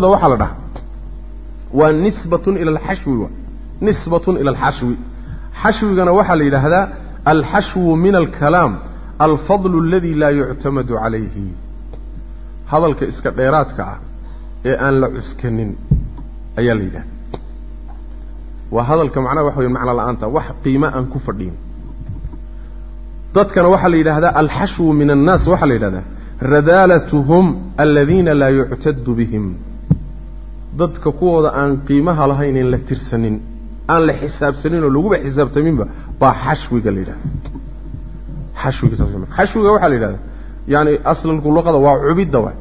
waxaa la dhahaa waa nisbatun ila alxashwi wa nisbatun ila alxashwi xashwigana waxaa la yidhaahdaa alxashwu min alkalaam alfadlu aladi laa yuctamadu calayhi. Hadalka iska dheeraadka ah ee aan la cuskanin ayaa la yidhahda waa hadalka macnaha waxa wey macno la'aanta wax qiimo aan ku fadhiin. Dadkana waxaa la yidhahdaa alxashwu min annaas waxaa la yidhahdaa radaalatuhum aladiina laa yuctadu bihim dadka kuwooda aan qiimaha lahayn la tirsanin aan la xisaabsanin oo laguba xisaabtaminba baa xashwiga la yidhahda xashwiga xashwiga waxaa la yidhahda yaani aslalku luqada waa cubidda wa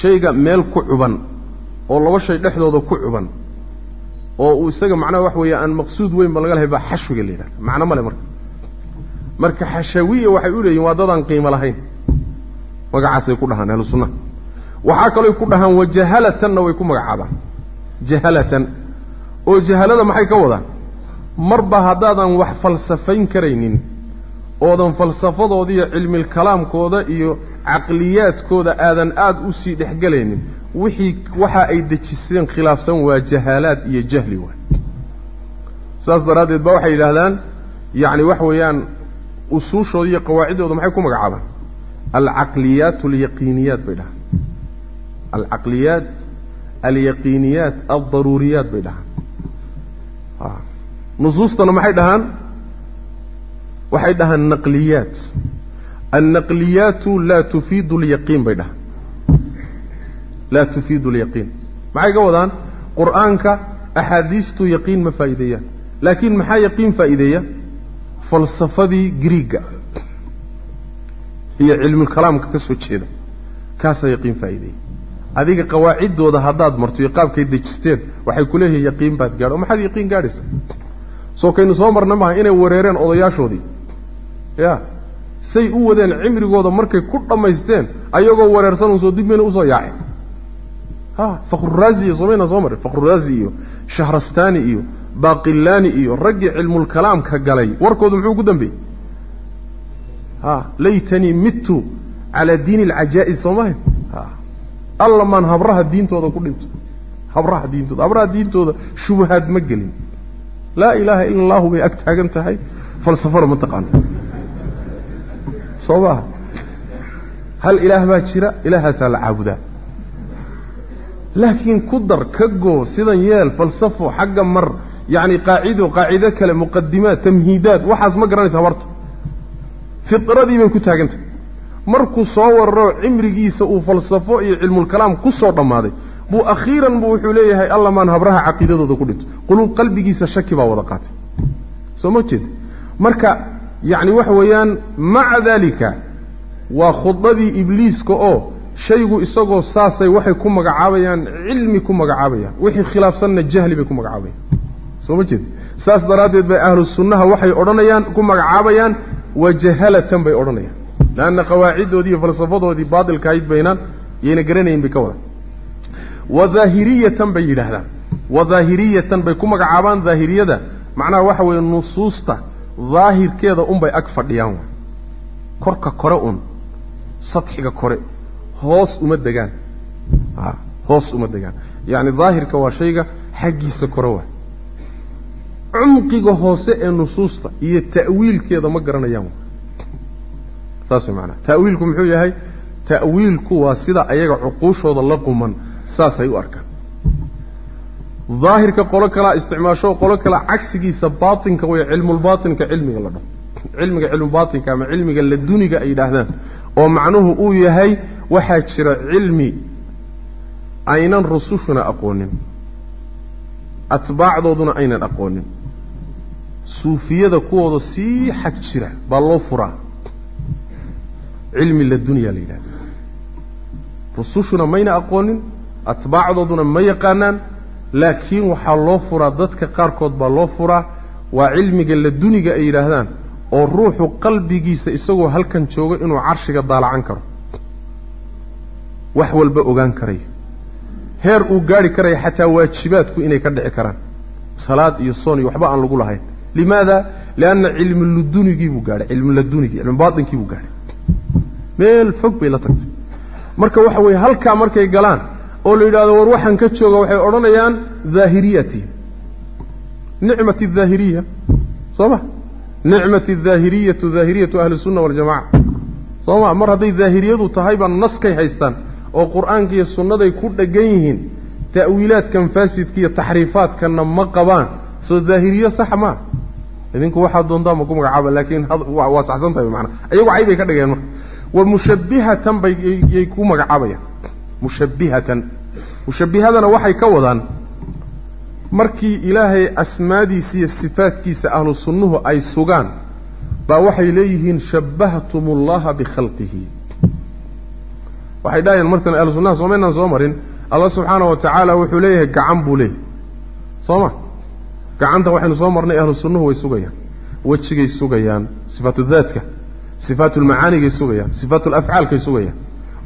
shayga meel ku cuban oo laba shay dhexdooda ku cuban oo uu isaga macnaha waxa weeye aan maqsuud weyn ba laga lahay baa xashwiga la yidhahda macno male marka. Marka xashawiya waxay u leeyihiin waa dadaan qiimo lahayn. Magacaasay ku dhahaan ahlu waxaa kalooy ku dhahaan wajahalatanna way ku magacaabaan jahalatan. Oo jahalada maxay ka wadaan? Marba haddaadan wax falsafayn karaynin oodan falsafadooda iyo cilmilkalaamkooda iyo caqliyaadkooda aadan aada u sii dhexgelaynin wixii waxa ay dejiseen khilaafsan waa jahaalaad iyo jahli waay. Saas daraaddeed ba waxay yidhaahdaan yacni waxa weeyaan usuushooda iyo qawaaciddooda maxay ku magacaabaan? Alcaqliyaat alyaqiiniyaat bay dhahaan alcaqliyaat alyaqiiniyaat aldaruuriyaat bay dhahaan. Nusuustana maxay dhahaan? Waxay dhahaan naqliyaat. Annaqliyaatu laa tufiidu alyaqiin bay dhahaan. Laa tufiidu alyaqiin. Maxay ka wadaan? Qur'aanka axaadiistu yaqiin ma faa'iideeyaan. Laakiin maxaa yaqiin faa'iideeya? Falsafadii griiga iyo cilmulkalaamka ka soo jeeda. Kaasaa yaqiin faa'iideeya adiga qawaaciddooda haddaad marto iyo qaabkay dejisteen waxay ku leeyihiin yaqiin baad gaadho oo maxaad yaqiin gaadhaysa soo kaynu soo marna maaha inay wareereen odayaashoodii. Ya say u wadeen cimrigooda markay ku dhammaysteen ayagoo wareersan un soo dib mayna u soo yaaceen. Ha fakruraazi iyo somayna soo marray fakruraazi iyo shahrastani iyo baaqillaani iyo raggii cilmulkalaamka galay warkoodu muxuu ku dambeeyey? Ha laytanii mittu calaa diini alcajaa'is soo mahay? ha alla maan habraha diintooda ku dhinto habraha diintooda. Habraha diintooda shubahaad ma gelin. Laa ilaaha ila allahu bay ag taagan tahay. Falsafana ma taqaano soo maaha hal ilaah baa jira ilaahaasaa la caabudaa. Laakiin ku dar ka goo sidan yeel falsafo xagga mar yacni qaacido qaacido kale muqadimaad tamhiidaad waxaas ma garanaysa habarta. Fitradii bay ku taagan tahay markuu soo wararo cimrigiisa uu falsafo iyo cilmulkalaam ku soo dhammaaday buu akhiiran buu wuxuu leeyahay alla maan habraha caqiidadooda ku dhinto quluub qalbigiisa shaki baa wada qaatay. Soo ma jeed? Marka yacni waxa weeyaan maca daalika waa khudbadii ibliiska oo shaygu isagoo saasay waxay ku magacaabayaan cilmi ku magacaabayaan wixii khilaafsanna jahli bay ku magacaabayaan. Soo ma jeed? Saas daraaddeed bay ahlu sunnaha waxay odhanayaan ku magacaabayaan wajahalatan bay odhanayaan leanna qawaaciddoodii iyo falsafadoodii baatilka ahayd baynaan yayna garanayn bay ka wadaan wadaahiriyatan bay yidhaahdaan wadaahiriyatan bay ku magacaabaan daahiriyada macnaha waxa weeye nusuusta daahirkeeda unbay ag fadhiyaan wa korka kore un sadxiga kore hoos uma degaan a hoos uma degaan yacni daahirka waa shayga xaggiisa kore waa cumqiga hoose ee nusuusta iyo ta'wiilkeeda ma garanayaan wa saas maanaa ta'wiilku muxuu yahay? Ta'wiilku waa sida ayaga cuquushooda la quman saasay u arkaan. Daahirka qolo kalaa isticmaasho qolo kalaa cagsigiisa baatinka way cilmulbaatinka cilmiga la dhaho. Cilmiga cilmubaatinka ama cilmiga laduniga ay yidhaahdaan oo macnuhu uu yahay waxaa jira cilmi aynan rusushuna aqoonin. Atbaacdooduna aynan aqoonin. Suufiyada kuwooda sii xag jira baa loo furaa cilmi ladunya la yidhahda rusushuna mayna aqoonin atbaacdooduna ma yaqaanaan laakiin waxaa loo furaa dadka qaarkood baa loo furaa waa cilmiga laduniga ay yidhaahdaan oo ruuxu qalbigiisa isagoo halkan jooga inuu carshiga daalacan karo. Wax walba ogaan karayo heer uu gaari karayo xataa waajibaadku inay ka dhici karaan. Salaad iyo soon iyo waxba aan lagu lahayn. Limaada? Lianna cilmu ladunigii buu gaadhay cilmu ladunigii cilmu baatinkii buu gaadhay meel fog bay la tagtay. Marka waxa weeye halkaa markay galaan oo la yidhahdo war waxaan ka jooga waxay odhanayaan daahiriyati nicmat daahiriya soo ma? Nicmat daahiriyatu daahiriyatu ahli sunna waljamaca soo ma? Mar hadday daahiriyadu tahayba naskay haystaan oo qur'aanka iyo sunnaday ku dheggan yihiin ta'wiilaadkan faasidka iyo taxriifaadkanna ma qabaan. Soo daahiriyo sax maa idinku waxaad doontaan ma ku magacaaba laakiin waa saxsan tahay maanaa ayagu caybay ka dhigeen marka wa mushabbihatan bay yay ku magacaabayaan mushabbihatan. Mushabbihadana waxay ka wadaan markii ilaahay asmaadiisa iyo sifaadkiisa ahlu sunnuhu ay sugaan baa waxay leeyihiin shabbahtum ullaha bikhalqihi waxay dhahayaan markan ahlu sunnaha soomaynaan soo marin allah subxaana wa tacaala wuxuu leeyahay gacan buu leeyahay. Soo ma? Gacanta waxaynu soo marnay ahlu way sugayaan. Wejigay sugayaan sifaatu daadka sifaatu lmacaanigay sugayaan sifaatu lafcaalkay sugayaan.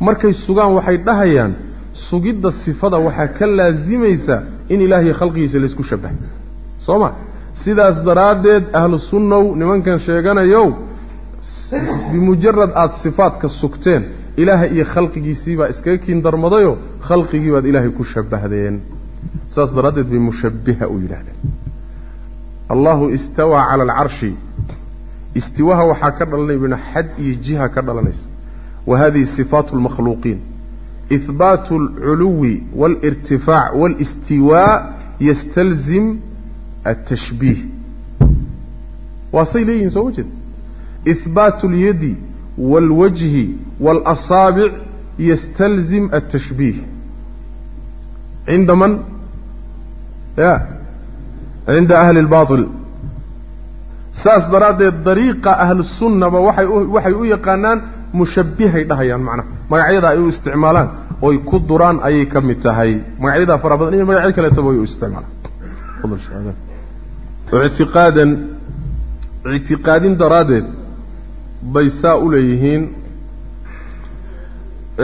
Markay sugaan waxay dhahayaan sugidda sifada waxaa ka laasimaysa in ilaahiyo khalqigiisa laysku shabahay soo ma? Sidaas daraaddeed ahlu sunnow nimankan sheeganayow bimujarad aada sifaadka sugteen ilaaha iyo khalqigiisii baa iskaga kiin darmadayo khalqigii baad ilaahay ku shabahdeen saas daraaddeed bay mushabbiha u yidhahdeen allahu istawaa cala alcarshi istiwaha waxaa ka dhalanaya bina xad iyo jiha ka dhalanaysa wa hadihi sifaatu lmakhluuqiin ihbaatu alculuwi waalirtifaac waalistiwaa yastalzim altashbiih waasay leeyihin soo ma jeed ihbaatu اlyadi wاlwajhi wاlasaabic yastalzim altashbiih cinda man ya cinda ahli اlbaطil saas daraaddeed dariiqa ahlusunnaba waxay u waxay u yaqaanaan mushabbihay dhahayaan macnaha magacyada ay u isticmaalaan oy ku duraan ayay ka mid tahay. Magacyadaa fara badan iyo magacyo kaleetaba way u isticmaalaan. Ictiqaadan ictiqaadin daraaddeed bay saa u leeyihiin.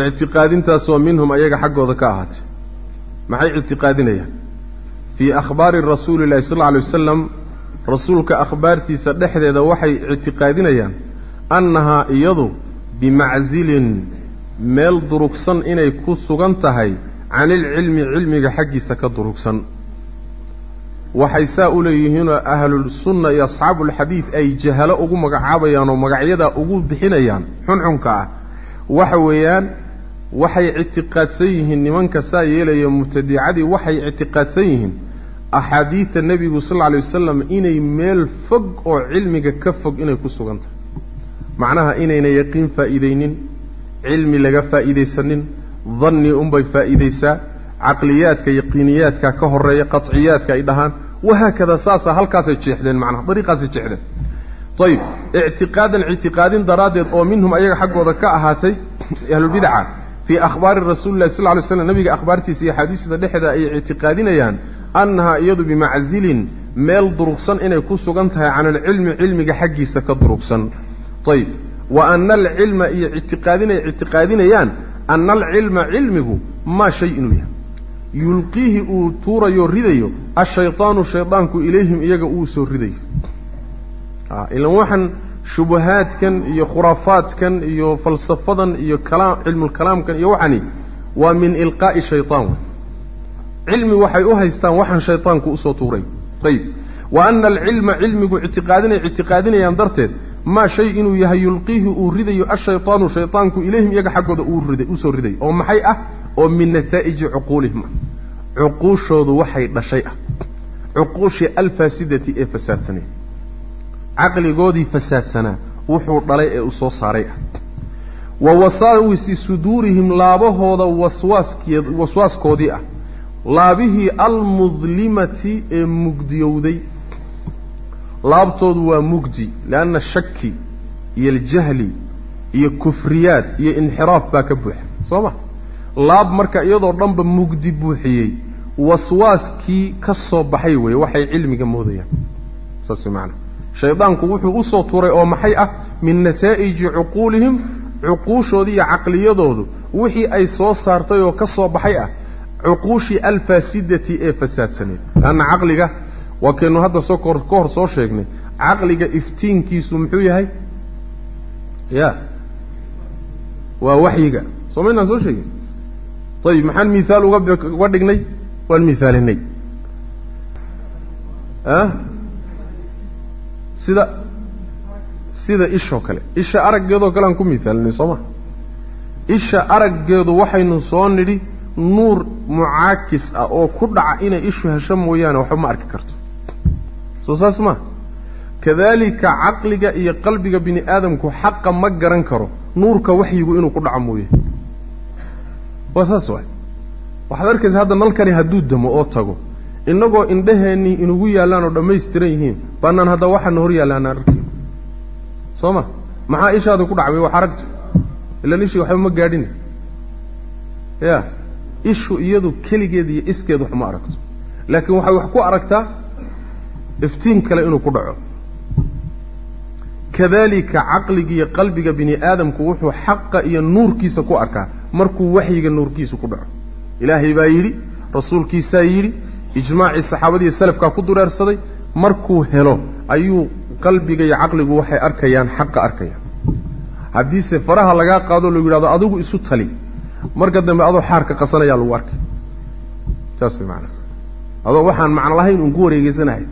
Ictiqaadintaasoo minhum ayaga xaggooda ka ahaatay. Maxay ictiqaadinayaan? Fii akhbaari rasuuli illahi sal alla alay wasalam rasuulka akhbaartiisa dhexdeeda waxay ictiqaadinayaan annahaa iyadu bimacsilin meel durugsan inay ku sugan tahay can ilcilmi cilmiga xaggiisa ka durugsan. Waxay saa u leeyihiinoo ahlulsunna iyo asxaabuulxadiid ay jahalo ugu magacaabayaan oo magacyadaa ugu bixinayaan xunxunka ah. Waxa weeyaan waxay ictiqaadsan yihiin nimanka saa yeelaya mubtadicadii waxay ictiqaadsan yihiin axaadiida nebigu sal alla wasalam inay meel fog oo cilmiga ka fog inay ku sugan tahay. Macnaha inayna yaqiin faa'iidaynin cilmi laga faa'iidaysanin danni unbay faa'iidaysaa caqliyaadka yaqiiniyaadka ka horreeya qaciyaadka ay dhahaan wahaakada saasa halkaasay jeexdeen macnaha dariiqaasay jeexdeen. Ayib ictiqaadan ictiqaadin daraaddeed oo minhum ayaga xaggooda ka ahaatay ahlulbidaca fii akhbaari rasuuli llahi sal alay slam nabiga akhbaartiisa iyo axaadiisda dhexda ay ictiqaadinayaan annahaa iyadu bimacsilin meel durugsan inay ku sugan tahay can alcilmi cilmiga xaggiisa ka durugsan. Ayib wa ana alcilma iyo ictiqaadinay ictiqaadinayaan ana alcilma cilmigu maa shay inuu yahay. Yulqiihi uu tuurayo ridayo ashaydaanu shaydaanku ilayhim iyaga uu soo ridayo. Ilan waxaan shubahaadkan iyo khuraafaadkan iyo falsafadan iyo kalaam cilmulkalaamkan iyo waxani waa min ilqaa'i shaytaan cilmi waxay u haystaan waxaan shaydaanku u soo tuuray. Ayib wa ana alcilma cilmigu ictiqaadinay ictiqaadinayaan darteed maa shay inuu yahay yulqiihi uu ridayo ashaydaanu shaydaanku ilayhim iyaga xaggooda u soo ridayo oo maxay ah? Oo min nataa'iji cuquulihim. Ah cuquushoodu waxay dhashay ah. Cuquushii alfaasidati ee fasaadsanay. Caqligoodii fasaadsanaa wuxuu dhalay ee u soo saaray ah. Wa wasaawisi suduurihim laabahooda waswaaskee waswaaskoodii ah laabihii almudlimati ee mugdiyowday. Laabtoodu waa mugdi lianna shaki iyo aljahli iyo kufriyaad iyo inxiraaf baa ka buuxa. Soo ma? Laab marka iyadoo dhanba mugdi buuxiyey waswaaskii ka soo baxay weeye waxay cilmiga moodayaan. Saas way macanaa shaydaanku wuxuu u soo tuuray oo maxay ah? Min nataa'iji cuquulihim cuquushoodii iyo caqliyadoodu. Wixii ay soo saartay oo ka soo baxay ah cuquushii alfaasidati ee fasaadsaneed. Leanna caqliga waa kaynu hadda soo ka hor soo sheegnay. Caqliga iftiinkiisu muxuu yahay? Ya. Waa waxyiga. Soo maynaan soo sheegin? Ayib maxaan mihaal uga uga dhignay? Waan mihaalinay sida sida ishoo kale. Isha araggeedoo kale aan ku mihaalinay soo ma? Isha araggeedu waxaynu soo nidhi nuur mucaakis ah oo ku dhaca inay ishu hesho mooyaane waxba ma arki karto. Soo saas ma. Kadalika caqliga iyo qalbiga bini aadamku xaqa ma garan karo nuurka waxyigu inuu ku dhaco mooye. Waa saas waay. Waxaad arkaysa hadda nalkani hadduu damo oo tago innagoo indhaheennii inugu yaallaan oo dhammaystiran yihiin baanaan hadda waxaana hor yaallaanaan arkayn soo ma? Maxaa ishaada ku dhacmay? Wax aragto ilaan ishii waxba ma gaadhin ya ishu iyadu keligeed iyo iskeed wax ma aragto. Laakiin waxay wax ku aragtaa iftiin kale inuu ku dhaco. Kadalika caqliga iyo qalbiga bini aadamku wuxuu xaqa iyo nuurkiisa ku arkaa. Markuu waxyiga nuurkiisa ku dhaco. Ilaahay baa yidhi rasuulkiisaa yidhi ijmaacii saxaabadiiyo salafkaa ku dureersaday markuu helo ayuu qalbiga iyo caqligu waxay arkayaan xaqa arkayaan. Haddiise faraha lagaa qaadoo lagu yidhahdo adigu isu tali marka dambe adoo xaarka qasanayaa lagu arkay. Saas way macanaa adoo waxaan macno lahayn uun ku wareegeysanahay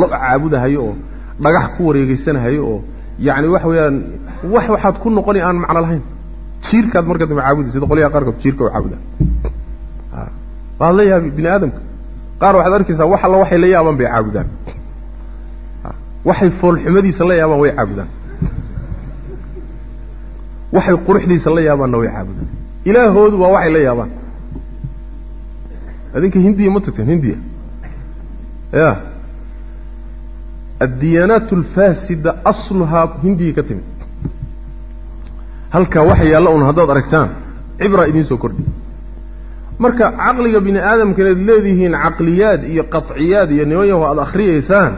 lo caabudahayo oo dhagax ku wareegeysanahayo oo yacni waxa weeyaan wax waxaad ku noqoni aan macno lahayn. Jiirkaad marka dambe caabudi sida qolyaha qaarkood jiirka oo caabuda waad la yaabi bini aadamka. Qaar waxaad arkaysaa wax alla waxay la yaabaan bay caabudaan. Waxay foolxumadiisa la yaabaan way caabudaan. Waxay quruxdiisa la yaabaanna way caabudaan ilaahoodu waa waxay la yaabaan. Adinka hindiya ma tagteen hindiya. Ya. Addiyaanaat alfaasida asluhaa hindiya ka timid. Halkaa waxa yaalla un haddaad aragtaan cibraa idiin soo kordhi. Marka caqliga bini aadamka inaad leedihiin caqliyaad iyo qaciyaad iyo niman yaho aada akhriyaysaan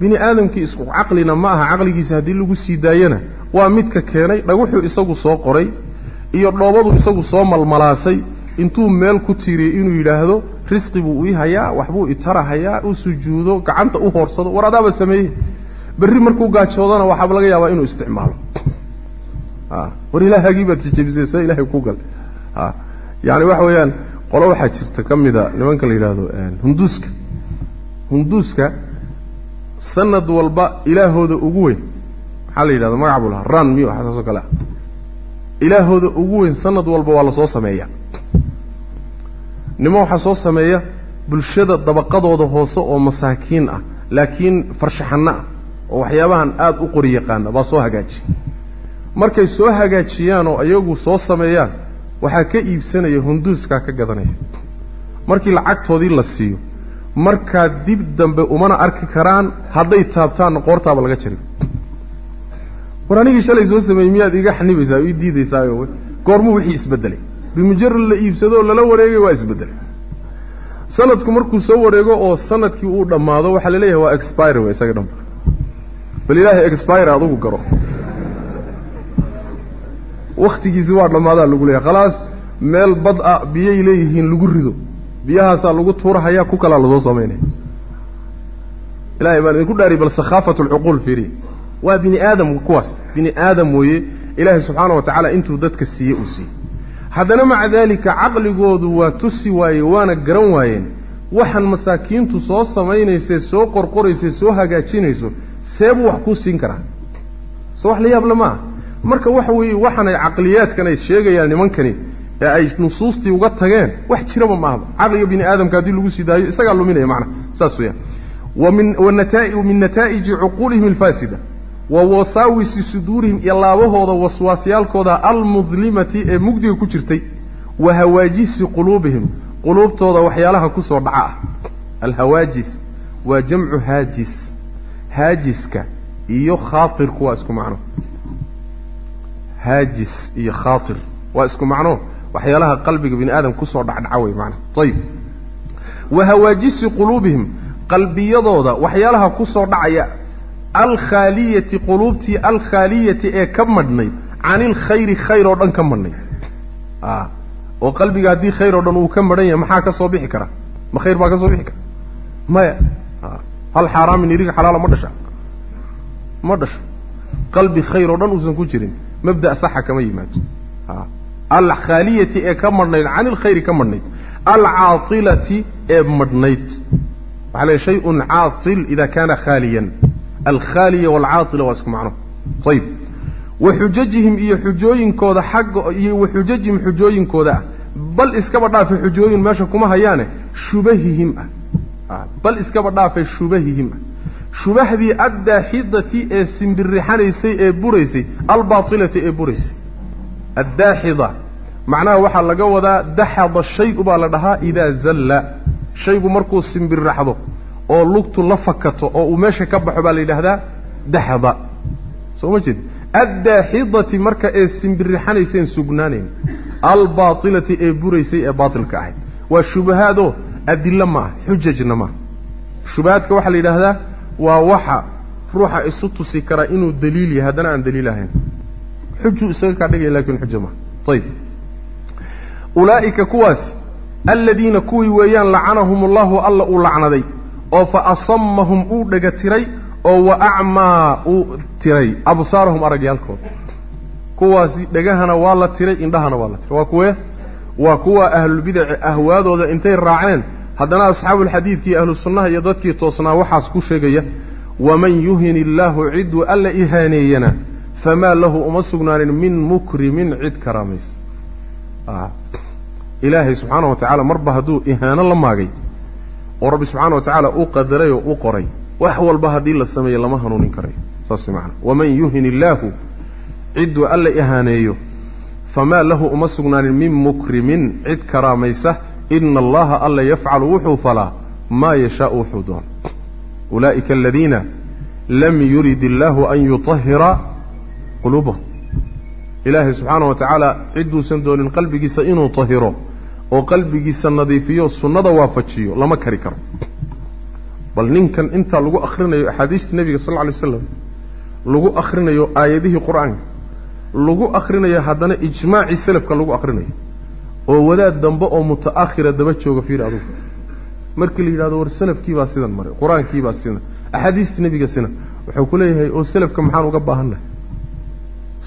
bini aadamkii isku caqlina ma aha caqligiisa haddii lagu sii daayana waa midka keenay dhaguxuu isagu soo qoray iyo dhoobadu isagu soo malmalaasay intuu meel ku tiiriyey inuu yidhaahdo risqi buu ii hayaa waxbuu itarahayaa u sujuudo gacanta u hoorsado war adaaba sameeye berri markuu gaajoodana waxaaba laga yaabaa inuu isticmaalo. War ilaahagii baad jejebisay see ilahay ku gal. Yani waxa weeyaan qolo waxaa jirta ka mida nimanka la yidhaahdo hunduuska. Hunduuska sanad walba ilaahooda ugu weyn. Maxaa la yidhahda magac buu lahaa. Ran miyo waxaa saas oo kale ah ilaahooda ugu weyn sanad walba waa la soo sameeya. Nimo waxaa soo sameeya bulshada dabaqadooda hoose oo masaakiin ah laakiin farshaxanno ah oo waxyaabahan aada u qori yaqaana baa soo hagaajiya markay soo hagaajiyaan oo iyagu soo sameeyaan waxaa ka iibsanaya hunduuskaa ka gadanaya. Markii lacagtoodii la siiyo markaa dib dambe umana arki karaan hadday taabtaanna qoortaaba laga jari war anigii shalay soo sameeyey miyaad iga xanibaysaa ii diidaysaayo? Goormuu wixii isbeddelay bimujarad la iibsado oo lala wareegay waa isbeddelay sanadku markuu soo wareego oo sannadkii uu dhammaado waxaa la leeyahay waa expire w isaga dhanba bal ilaahay expire adugu garo. Waktigiisi waa dhammaadaa lagu leeyahay. Khalaas meel bad ah biyay leeyihiin lagu rido. Biyahaasaa lagu tuurahayaa ku kalaa la soo samaynaya ilahay baan idinku dhaari bal sakhaafat alcuquul fiiriya waa bini aadam kuwaas. Bini aadam weeye ilaahay subxaana wa tacaala intuu dadka siiye uu siiyey. Haddana maca daalika caqligoodu waa tusi waaye waana garan waayeen. Waxaan masaakiintu soo samaynaysee soo qorqoraysee soo hagaajinayso seebuu wax kuu siin karaa. Soo wax la yaable maaha. Marka waxa weeye waxaanay caqliyaadkan ay sheegayaan nimankani ee ay nusuustii uga tageen wax jiraba maahaba caqliga bini aadamka haddii lagu sii daayo isagaa luminaya macnaha saas weeyaan. Wamin wanata min nataa'iji cuquulihim alfaasida wa wasaawisi suduurihim iyo laabahooda waswaasyaalkooda almudlimati ee mugdiga ku jirtay wa hawaajisi quluubihim. Quluubtooda waxyaalaha ku soo dhaca ah. Alhawaajis waa jamcu haajis. Haajiska iyo khaatirku waa isku macno. Haajis iyo khaatir waa isku macno. Waxyaalaha qalbiga bini aadam ku soo dhacdhaca wey maanaa ayib wa hawaajisi quluubihim. Qalbiyadooda waxyaalaha ku soo dhacaya alkhaaliyati quluubtii alkhaaliyati ee ka madhnayd can ilkhayri khayr oo dhan ka madhnayd. Oo qalbiga haddii khayr oo dhan uu ka madhan yahay maxaa ka soo bixi kara? Ma khayr baa ka soo bixi kara? Maya hal xaaraamin iriga xalaala ma dhasha? Ma dhasho. Qalbi khayr oo dhan uusan ku jirin mabda' saxa kama yimaado. Alkhaaliyati ee ka madhnayd can ilkhayri ka madhnayd. Alcaailati ee madhnayd. Waxaa la shayun caail ida kaana khaaliyan alkhaaliya walcaaila waa isku macno. Ayib wa xujajihim iyo xujooyinkooda xagga iyo wa xujajihim xujooyinkooda ah. Bal iskaba dhaafe xujooyin meesha kuma hayaane shubahihim ah. Bal iskaba dhaafe shubahihim ah. Shubahdii addaaxidati ee simbirixanaysay ee buraysay albaailati ee buraysay. Addaaxida. Macnaha waxaa laga wadaa daxada shayu baa la dhahaa idaa zalla. Shaygu markuu simbirraxdo oo lugtu la fakato oo uu meesha ka baxo baa la yidhaahdaa daxda soo ma jeed addaaxidati marka ee simbirixanayseen sugnaanayn albaailati ee buraysay ee baatilka ahayd. Waa shubahaadoo adilo ma ah xujajna maaha shubahaadka waxaa la yidhaahdaa waa waxa ruuxa isu tusi karaa inuu daliil yahay haddana aan daliil ahayn. Xujuu isaga kaa dhigaya laakiin xuja maaha ayib ulaa'ika kuwaasi aladiina kuwii weeyaan lacanahum allahu alla uu lacnaday oo fa asamahum uu dhega tiray oo wa acmaa uu tiray. Absaarahum aragyaalkooda kuwaasi dhegahana waa la tiray indhahana waa la tiray. Waa kuwee waa kuwa ahlulbidaci ahwaadooda intay raaceen. Haddana asxaabuulxadiidki iyo ahlu sunnaha iyo dadkii toosnaa waxaas ku sheegaya waman yuhin illaahu cidduu alla ihaaneeyana famaa lahu uma sugnaanin min mukrimin cid karaamaysa ilaahay subxaana wa tacaala marba hadduu ihaano la maagay oo rabbi subxaana wa tacaala u qadaray oo u qoray. Wax walba haddii la sameeye lama hanuunin karayo saas macana waman yuhin illaahu cidduu alla ihaaneeyo famaa lahu uma sugnaanin min mukrimin cid karaamaysa ina allaha alla yafcalu wuxuu falaa maa yashaau wuxuu doon ulaa'ika aladiina lam yurid illaahu an yutahira quluubahum. Ilaahay subxaana wa tacaala cidduusan doonin qalbigiisa inuu tahiro oo qalbigiisa nadiifiyo sunnada waafajiyo lama kari karo. Bal ninkan intaa lagu akhrinayo axaadiistii nebiga sal lla lay lagu akhrinayo aayadihii qur'aanka lagu akhrinayo haddana ijmaacii selafka lagu akhrinayo oo wadaad dambe oo muta'akhira daba jooga fiir adugu. Markii la yidhahdo war selafkii baa sidan maray qur'aankii baa sidan axaadiistii nebiga sina wuxuu ku leeyahay oo selafka maxaan uga baahannahay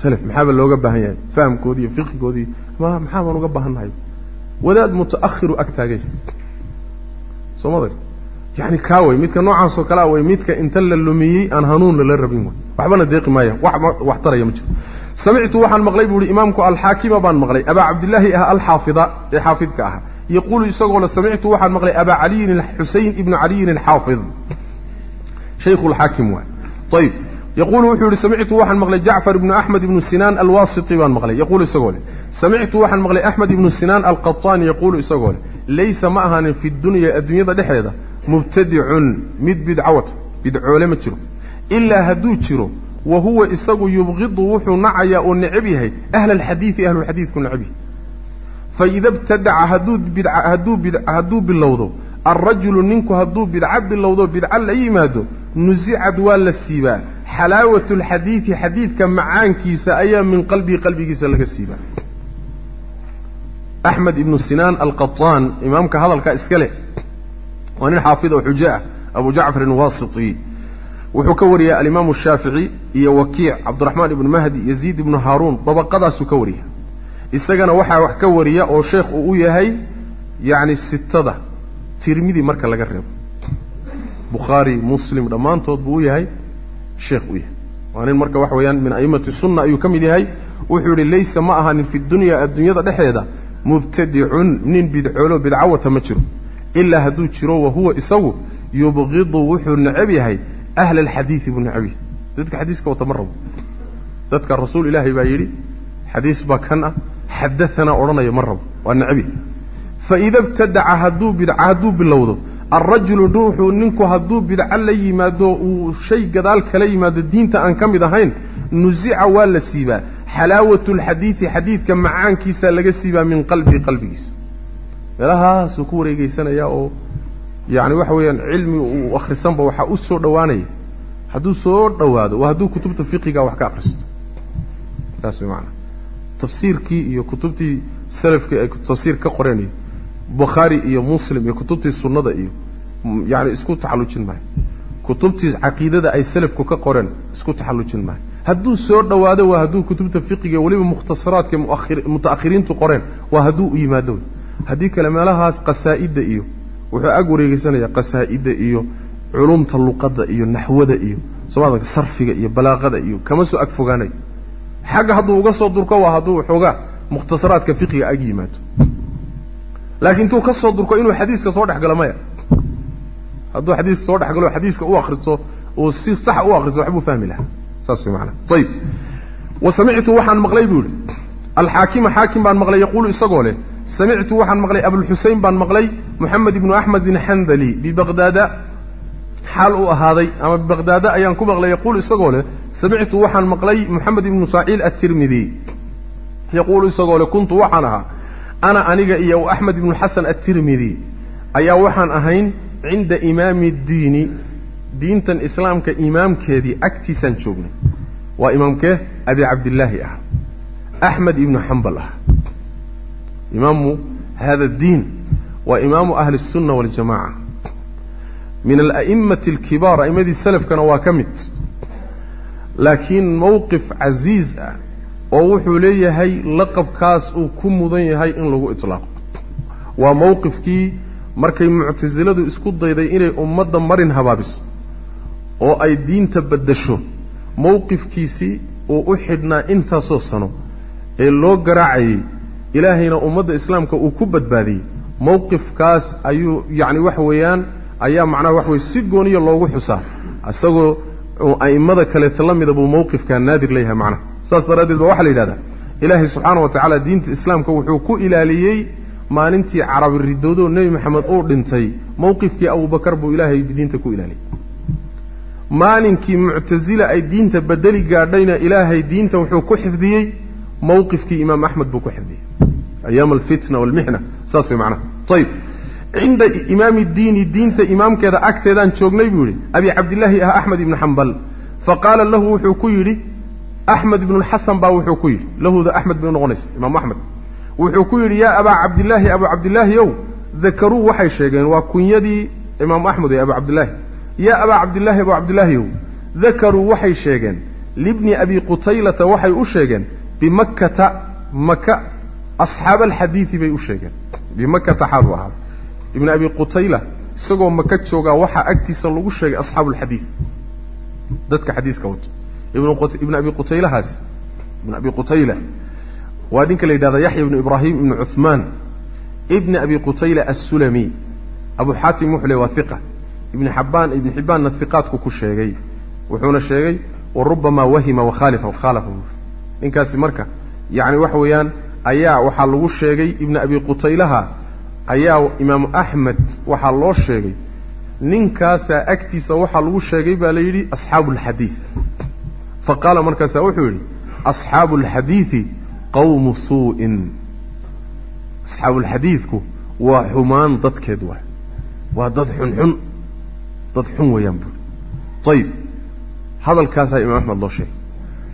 selaf maxaaba looga baahan yahay? Fahamkoodii iyo fiqigoodii ma maxaa baan uga baahannahay wadaad muta'akhiru ag taagay. Soo maday yani kaa way midka noocaasoo kalea way midka inta la lumiyey aan hanuunna la rabin way. Waxbana deeqi maaya wax taraya ma jiro. Samictu waxaan maqlay buu ihi imaamku alxaakima baan maqlay abaa cabdillaahi ah alxaafida ee xaafidka ahaa yaquulu isagoo le samictu waxaan maqlay abaa caliyin xusein ibnu caliyin alxaafid. Shaykhu lxaakim waay ayib yaquulu wuxuu yihi samictu waxaan maqlay jacfar ibnu axmed ibnu sinaan alwasiti baan maqlay yaquulu isagoo leh samictu waxaan maqlay axmed ibnu sinaan alqaطaani yaquulu isagoo leh laysa ma ahaanin fi dunya adduunyada dhexeeda mubtadicun mid bidcawata bidcoole ma jiro ilaa hadduu jiro wa huwa isagu yubqidu wuxuu nacayaa oo necab yahay ahla alxadiidi ahlulxadiidku necab yahay faida btadaca hadduu bid hadduu bid hadduu bilowdo alrajulu ninku hadduu bidco bilowdo bidco la yimaado nusicad waa la siibaa xalaawatu alxadiidi xadiidka macaankiisa ayaa min qalbihi qalbigiisa laga siibaa. Axmed ibnu sinaan alqaطaan imaamka hadalkaa iska leh waa nin xaafid oo xujo ah abu jacfarin wasiti wuxuu ka wariyaa alimaamu shaafici iyo wakiic cabdiraxmaan ibnu mahdi yaziid ibnu haaruun dabaqadaasuu ka wariya isagana waxaa wax ka wariya oo sheekh uu u yahay yacni sitada tirmidi marka laga reebo. Bukhaari muslim dhammaantood buu u yahay sheekh u yahay. Waa nin marka waxa weeyaan min a'immati sunna ayuu ka mid yahay. Wuxuu yihi laysa ma ahanin fi dunya adduunyada dhexeeda mubtadicun nin bidcoolo bidcawata ma jiro. Ilaa hadduu jiro wa huwa isagu yubqidu wuxuu necab yahay ahla alxadiidi buu necab yahay. Dadka xadiiska wata ma rabo. Dadka rasuul ilaahay baa yidhi xadiis baa kan ah xadaanaa odhanaya ma rabo. Waa necab yahay. Faida ibtadaca hadduu bidca hadduu bilowdo alrajulu ruuxu ninku hadduu bidco la yimaado uu shay gadaal kala yimaado diinta aan ka mid ahayn nusica waa la siibaa xalaawatu alxadiidi xadiidka macaankiisa laga siibaa min qalbii qalbigiisa meelahaasuu ku wareegeysanayaa oo yacni waxa weeyaan cilmi uu akhrisanba waxaa u soo dhowaanaya hadduu soo dhowaado waa hadduu kutubta fiqiga wax ka akhristo saas way macanaa tafsiirkii iyo kutubtii salafkii ay tafsiir ka qoreen iyo bukhaari iyo muslim iyo kutubtii sunnada iyo yacni isku taxallujin maayo kutubtii caqiidada ay salafku ka qoreen isku taxallujin maayo hadduu soo dhowaado waa hadduu kutubta fiqiga weliba mukhtasaraadka muta'akhiriintu qoreen waa hadduu u yimaado. Haddii kale meelahaas qasaa'idda iyo wuxuu ag wareegeysanayaa qasaa'idda iyo culumta luqadda iyo naxwada iyo somaada sarfiga iyo balaaqada iyo kama soo ag fogaanayo xagga hadduu uga soo durko waa hadduu xoogaa mukhtasaraadka fiqiga ag yimaado laakiin intuu ka soo durko inuu xadiiska soo dhex galo maya. Hadduu xadiiska soo dhex galo xadiiska u akriso uu si sax u akriso waxbuu fahmi lahaa saas way macanaa ayib wa samictu waxaan maqlay buu yihi alxaakima xaakim baan maqlay yaquulu isagoo leh samictu waxaan maqlay abulxusein baan maqlay moxamed ibnu axmed bin xandali bibaqdaada xaal uu ahaaday ama bibaqdaada ayaan ku maqlay yaquulu isagoo leh samictu waxaan maqlay moxamed ibnu saaciil atirmidi yaquulu isagoo leh kuntu waxaan ahaa ana aniga iyo axmed ibnu xasan atirmidi ayaa waxaan ahayn cinda imaami ddiini diintan islaamka imaamkeedii agtiisaan joognay waa imaamkee abi cabdillaahi ah axmed ibnu xambal ah imaamu hada diin waa imaamu ahli الsunna waاljamaca min ala'imati alkibaar a'immadii salafkana waa ka mid laakiin mowqif casiiz ah oo wuxuu leeyahay laqabkaas uu ku mudan yahay in lagu iطlaaqo waa mowqifkii markay muctasiladu isku dayday inay ummadda marin habaabiso oo ay diinta baddasho mowqifkiisii uu u xidhnaa intaasoo sano ee loo garaacayey ilaahayna ummadda islaamka uu ku badbaadiyey. Mowqifkaas ayuu yacni waxa weeyaan ayaa macnaha waxa weye si gooniya loogu xusaa. Isagoo a'immada kaleeto la mida buu mowqifkaa naadir leeyahay macnaha saas daraaddeed ba waxaa la yidhahdaa. Ilaahay subxaana wa tacaala diinta islaamka wuxuu ku ilaaliyey maalintii carabi ridoodoo nebi maxamed uu dhintay. Mowqifkii abubakar buu ilaahay diinta ku ilaaliyey. Maalinkii muctasila ay diinta bedeli gaadhayna ilaahay diinta wuxuu ku xifdiyey mowqifkii imaam axmed buu ku xifdiyey. Ayaama alfitna waalmixna saas way macnaha. Ayib cinda imaami diini diinta imaamkeeda agteedaan joognay buu yidhi abi cabdillaahi ah axmed ibnu xambal faqaala lahu wuxuu ku yidhi axmed ibnulxasan baa wuxuu ku yidhi lahuda axmed bay unoqonaysa imaamu axmed wuxuu ku yidhi yaa abaa cabdillaahi abu cabdillaahi ow dakaruu waxay sheegeen waa kunyadii imaamu axmed ee abu cabdillaahi yaa abaa cabdillaahi abu cabdillaahi ow dakaruu waxay sheegeen libni abi qutaylata waxay u sheegeen bimakkata maka asxaaba alxadiidi bay u sheegeen. Bimakkata xaal u ibni abi qutayla isagoo maka joogaa waxaa agtiisa lagu sheegay asxaabu alxadiid dadka xadiiska wato ibn abi qutaylahaasi ibn abi qutayla waa ninka la yidhahda yaxya ibnu ibraahim ibnu cuhmaan ibni abi qutayla assulami. Abu xaatim wuxuu le waa hiqa ibni xabbaan ibni xibbaanna hiqaadku ku sheegay. Wuxuuna sheegay wa rubamaa wahima wakhaalifa khaalafa. Ninkaasi marka yacni waxa weeyaan ayaa waxaa lagu sheegay ibni abi qutaylaha ayaa imaamu axmed waxaa loo sheegay. Ninkaasaa agtiisa waxaa lagu sheegay baa la yidhi asxaabu alxadiid fa qaala markaasaa wuxuu yidhi asxaabu alxadiidi qawmu suu'in. Asxaabuulxadiidku waa xumaan dadkeed waay. Waa dad xunxun dad xun weeyaan buuri ayib hadalkaasaa imaam axmed loo sheegay.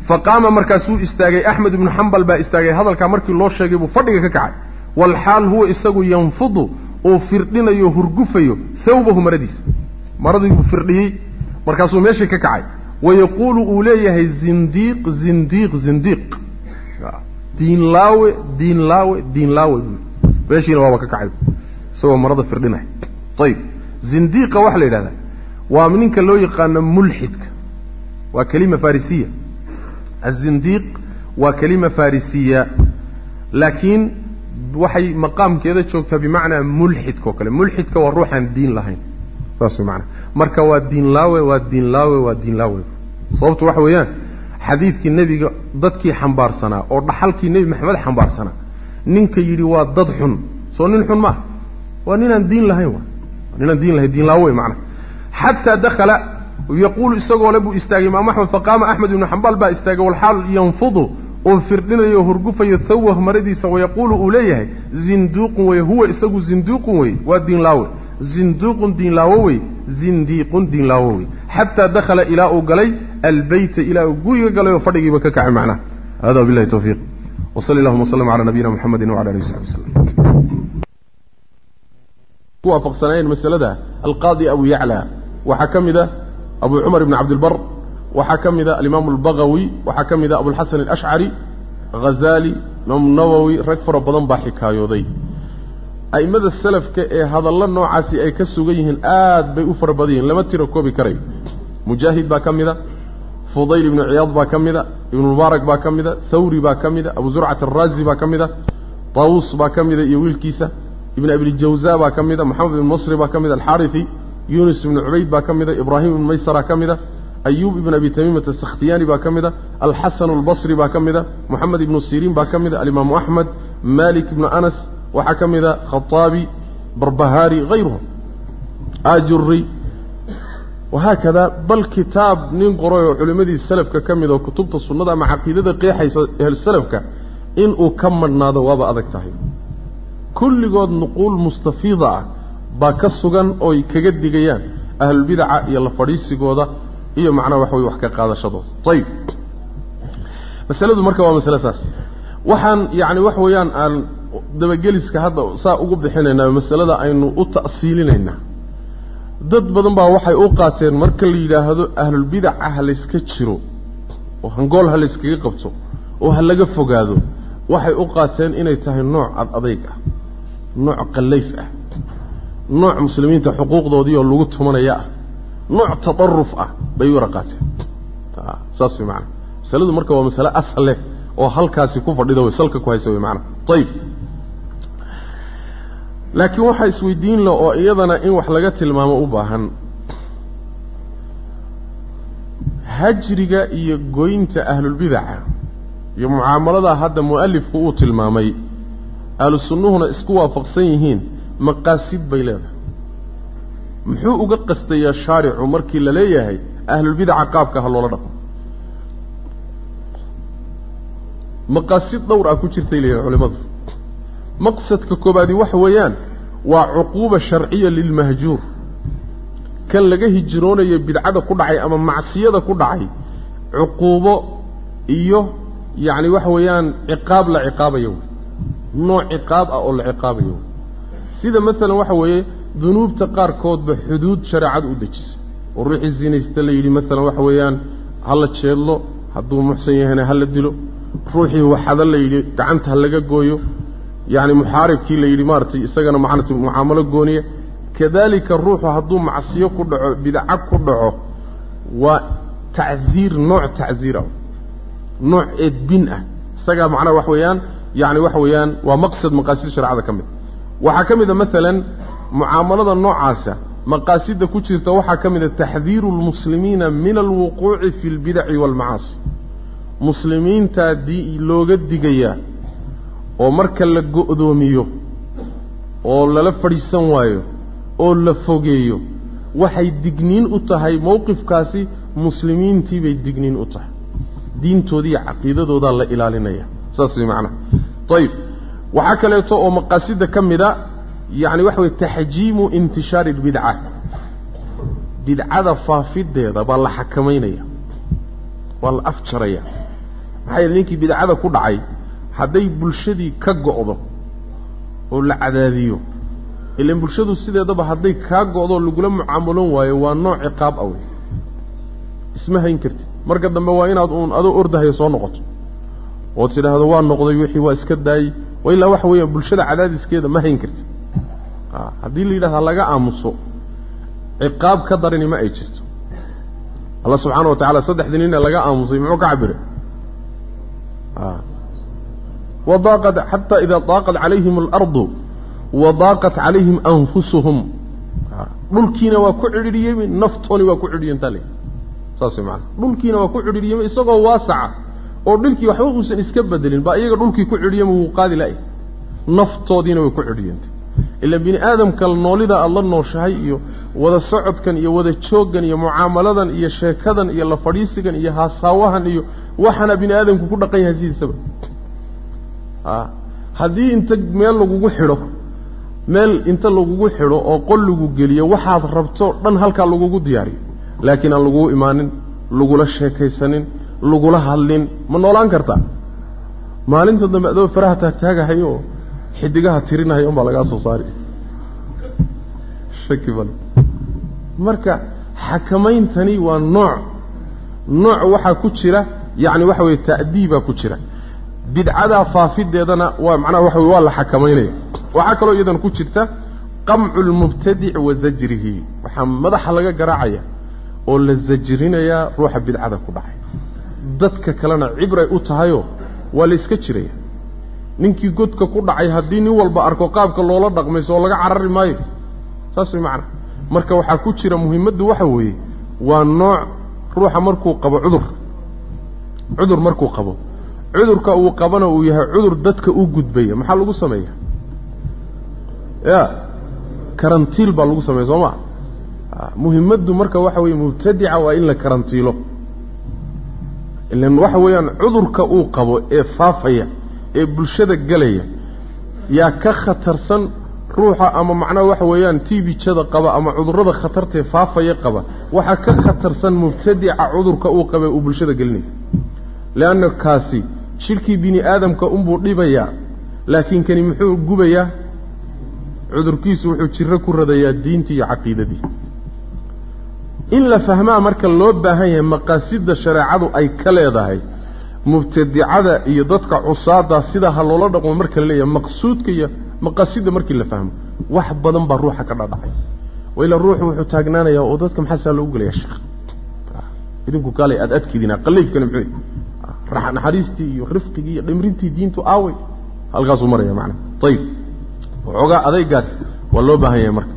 Fa qaama markaasuu istaagay axmed ibnu xambal baa istaagay hadalkaa markii loo sheegay buu fadhiga ka kacay. Walxaal huwa isagu yanfudu uu firdhinayo hurgufayo thawbahu maradiisa. Maradii buu firdhiyey markaasuu meeshii ka kacay wayaquulu uu leeyahay zindiiq zindiiq zindiiq diinlaawe diinlaawe diinlaawe buu meeshiina waaba ka kacay isagoo marada firdhinaya ayib zindiiqa waxaa la yidhahdaa waa ninka loo yaqaano mulxidka waa kelima farisiya azindiiq waa kelima farisiya laakiin waxay maqaamkeeda joogtaa bimacnaa mulxidka oo kale mulxidka waa ruuxaan diin lahayn saas way maanaa marka waa diinlaawe waa diinlaawe waa diinlaawe sababtu waxa weeyaan xadiidkii nebiga dadkii xambaarsanaa oo dhaxalkii nebi maxamed xambaarsanaa ninka yidhi waa dad xun. Soo nin xun maaha. Waa ninaan diin lahayn wa ninaan diin lahayn diinlaawe wey macnaha xataa dakhala yaquulu isagoo le buu istaagay imaam axmed faqaama axmed ibnu xambal baa istaagay walxaal yanfudu oo firdhinayo o hurgufayo thawah maradiisa wayaquulu uu leeyahay zinduuqun wey huwa isagu zinduuqun wey waa diinlaawe zinduuqun diinlaawo wey zindiiqun diinlaawo wey xataa dakhala ilaa uu galay albeyta ilaa uu guriga galay oo fadhigiiba ka kacay macnaha hada wabillahi tawfiiq wsali allahuma wslm cala nabiyina mxamedi wala alihi wsaxbi wslm ku waafaqsanaayeen masalada alqaadi abu yacla waxaa ka mid a abu cumar ibn cabdilbar waxaa ka mid a alimaamu albagawi waxaa ka mid a abulxasan alashcari ghazaali imaamu nawowi rag fara badan baa xikaayooday a'immada salafka ee hadallo noocaasi ay ka sugan yihiin fudayl ibnu ciyaad baa ka mid a ibnu mubaarak baa ka mid a thawri baa ka mid a abu zurcat araazi baa ka mid a taawus baa ka mida iyo wiilkiisa ibn abiljawza baa ka mid a moxamed ibn masri baa ka mid a alxaariثi yunus ibnu cubayd baa ka mid a ibraahim ibnu maysara ka mid a ayub ibn abi tamiimata asakhtiyaani baa ka mid a alxasan albasri baa ka mid a moxamed ibnu siriin baa ka mid a alimaamu axmed malik ibnu anas waxaa ka mid a khaaabi barbahaari hayruhum ajuri wahaakada bal kitaab nin qoray oo culimmadii salafka ka mid oo kutubta sunnada ama caqiidada qeexaysa ahlusalafka inuu ka madhnaado waaba adag tahay kulligood nuquul mustafiida ah baa ka sugan ooy kaga digayaan ahlulbidaca iyo la fadhiisigooda iyo macnaha waxa weye wax ka qaadashadooda ayib masaladu marka waa masale saas waxaan yacni waxa weeyaan aan dabageliska hadda saa ugu bixinaynaa masalada aynu u ta'siilinaynaa dad badan baa waxay u qaateen marka la yidhaahdo ahlulbidaca ha layska jiro oo hangool ha layskaga qabto oo ha laga fogaado waxay u qaateen inay tahay nooc ad adayg ah nooc qallayf ah nooc muslimiinta xuquuqdoodii oo lagu tumanaya ah nooc tadaruf ah bay u yara qaateen saas way macanaa masaladu marka waa masale asal leh oo halkaasi ku fadhida way salka ku haysa way macanaa ayib laakiin waxaa isweydiin la oo iyadana in wax laga tilmaamo u baahan. Hajriga iyo goynta ahlulbidaca iyo mucaamaladaa hadda mu'alifku uu tilmaamay ahlu sunnuhuna isku waafaqsan yihiin maqaasid bay leedahay. Muxuu uga qastayaa shaaricu markii la leeyahay ahlulbidaca qaabka ha loola dhaqmo maqaasid dhowr ah ku jirtay leeyihiin culimmadu maqsadka koobaadi waxa weeyaan waa cuquuba sharciya lilmahjuur kan laga hijroonayo bidcada ku dhacay ama macsiyada ku dhacay cuquubo iyo yacni waxa weeyaan ciqaab la ciqaabayo wey. Nooc ciqaab ah oo la ciqaabayo wey. Sida maalan waxa weeye dunuubta qaarkoodba xuduud shareecadu u dejisay oo ruuxii zinaysta la yidhi maalan waxa weeyaan ha la jeedlo hadduu muxsan yahayna ha la dilo. Ruuxii waxada la yidhi gacanta ha laga gooyo yacni muxaaribkii la yidhi maaratay isagana macanat mucaamalo gooniya. Kadalika ruuxu hadduu macsiyo ku dhaco bidca ku dhaco waa tacziir nooc tacziir ah. Nooc eedbin ah. Isagaa macnaha wax weeyaan yacni waxa weeyaan waa maqsad maqaasid shareecada ka mid. Waxaa ka mid maalan mucaamalada noocaasa maqaasidda ku jirta waxaa ka mid taxdiiru lmuslimiina min alwuquuci fi lbidaci waalmacaasi muslimiintaa di looga digayaa oo marka la go'doomiyo oo lala fadhiisan waayo oo la fogeeyo waxay digniin u tahay mowqifkaasi muslimiintii bay digniin u tahay. Diintoodiiyo caqiidadoodaa la ilaalinaya. Saas way macnaha. Ayib waxaa kaleeto oo maqaasida ka mida yacni waxa weye taxjiimu intishaari albidca bidcada faafideeda baa la xakamaynaya. Waa la afjaraya. Maxaa yeele ninkii bidcada ku dhacay hadday bulshadii ka go'do oo la cadaadiyo ilan bulshadu sideedaba hadday kaa go'doo lagula mucaamaloon waayo waa nooc ciqaab ah wey isma hayn kartid. Marka dambe waa inaad uun adoo ordahayo soo noqoto. Ood tidhaahdo waa noqday wixii waa iska daayey. Wa ilaa waxa weeyaan bulshada cadaadiskeeda ma hayn kartid. Haddii la yidhahda laga aamuso ciqaab ka darani ma ay jirto. Allah subxaana wa tacala saddexdii nine laga aamusay muxuu ka cabiray wadaaqat xataa idaa daaqat calayhim alardu wadaaqat calayhim anfusuhum dhulkiina waa ku cidhidhiyey naftooni waa ku cidhiyantaa le saas way maana dhulkiina waa ku cidhidhiyey isagoo waasaca oo dhulkii waxba uusan iska bedelin baa iyaga dhulkii ku cidhiyama wuu qaadi la'y naftoodiina way ku cidhiyantay ila bini aadamka noolida aada la nooshahay iyo wada socodkan iyo wada jooggan iyo mucaamaladan iyo sheekadan iyo la fadhiisigan iyo haasaawahan iyo waxaana bini aadamku ku dhaqan yahay sidiisaba haddii inta meel lagugu xidho meel inta lagugu xidho oo qol lagu geliyo waxaad rabto dhan halkaa lagugu diyaariyo. Laakiin aan laguu imaanin lagula sheekaysanin lagula hadlin ma noolaan kartaa. Maalinta dambe adoo faraha taagtaagahayo oo xidigaha tirinahayo un baa lagaa soo saari. Shaki bal marka xakamayntani waa nooc. Nooc waxaa ku jira yacni waxa weye ta'diibaa ku jira bidcadaa faafideedana waa macnaha waxa weye waa la xakamaynaya waxaa kaloo iyadan ku jirta qamcu lmubtadic wa zajrihi. Waxaa madaxa laga garaacaya oo la zajrinayaa ruuxa bidcada ku dhacay. Dadka kalena cibray u tahayoo waa la iska jiraya. Ninkii godka ku dhacay haddii nin walba arko qaabka loola dhaqmayso oo laga carari maayo. Saas way macana marka waxaa ku jira muhimmaddu waxa weeye waa nooc ruuxa markuu qabo cudur. Cudur markuu qabo cudurka uu qabana uu yahay cudur dadka u gudbaya. Maxaa lagu sameeya ya karantiil baa lagu sameeya soo ma? Muhimmaddu marka waxa weeye mubtadica waa in la karantiilo. Ilan waxa weeyaan cudurka uu qabo ee faafaya ee bulshada gelaya yaa ka khatarsan ruuxa ama macnaha waxa weeyaan tiibijada qaba ama cudurrada khatartae faafaya qaba waxaa ka khatarsan mubtadica cudurka uu qaba uu bulshada gelinaya. Leanna kaasi shirkii bini aadamka unbuu dhibayaa laakiin kani muxuu gubayaa? Cudurkiisu wuxuu jiro ku radayaa diintii iyo caqiidadii. In la fahmaa marka loo baahan yahay maqaasidda shareecadu ay ka leedahay mubtadicada iyo dadka cusaada sidaa ha loola dhaqmo marka la leeyahay maqsuudka iyo maqaasidda markii la fahmo wax badan baa ruuxa ka dhadhacay. Waila ruuxu wuxuu taagnaanayaa oo dadka maxaa saa loogu gelaya sheekh idinku kaalay aada adkidinaa qalaybkana muxuu naxariistii iyo rifqigii iyo dhimrintii diintu aaway. Halkaasuu maraya macana ayib waxoogaa adaygaas waa loo baahan yahay marka.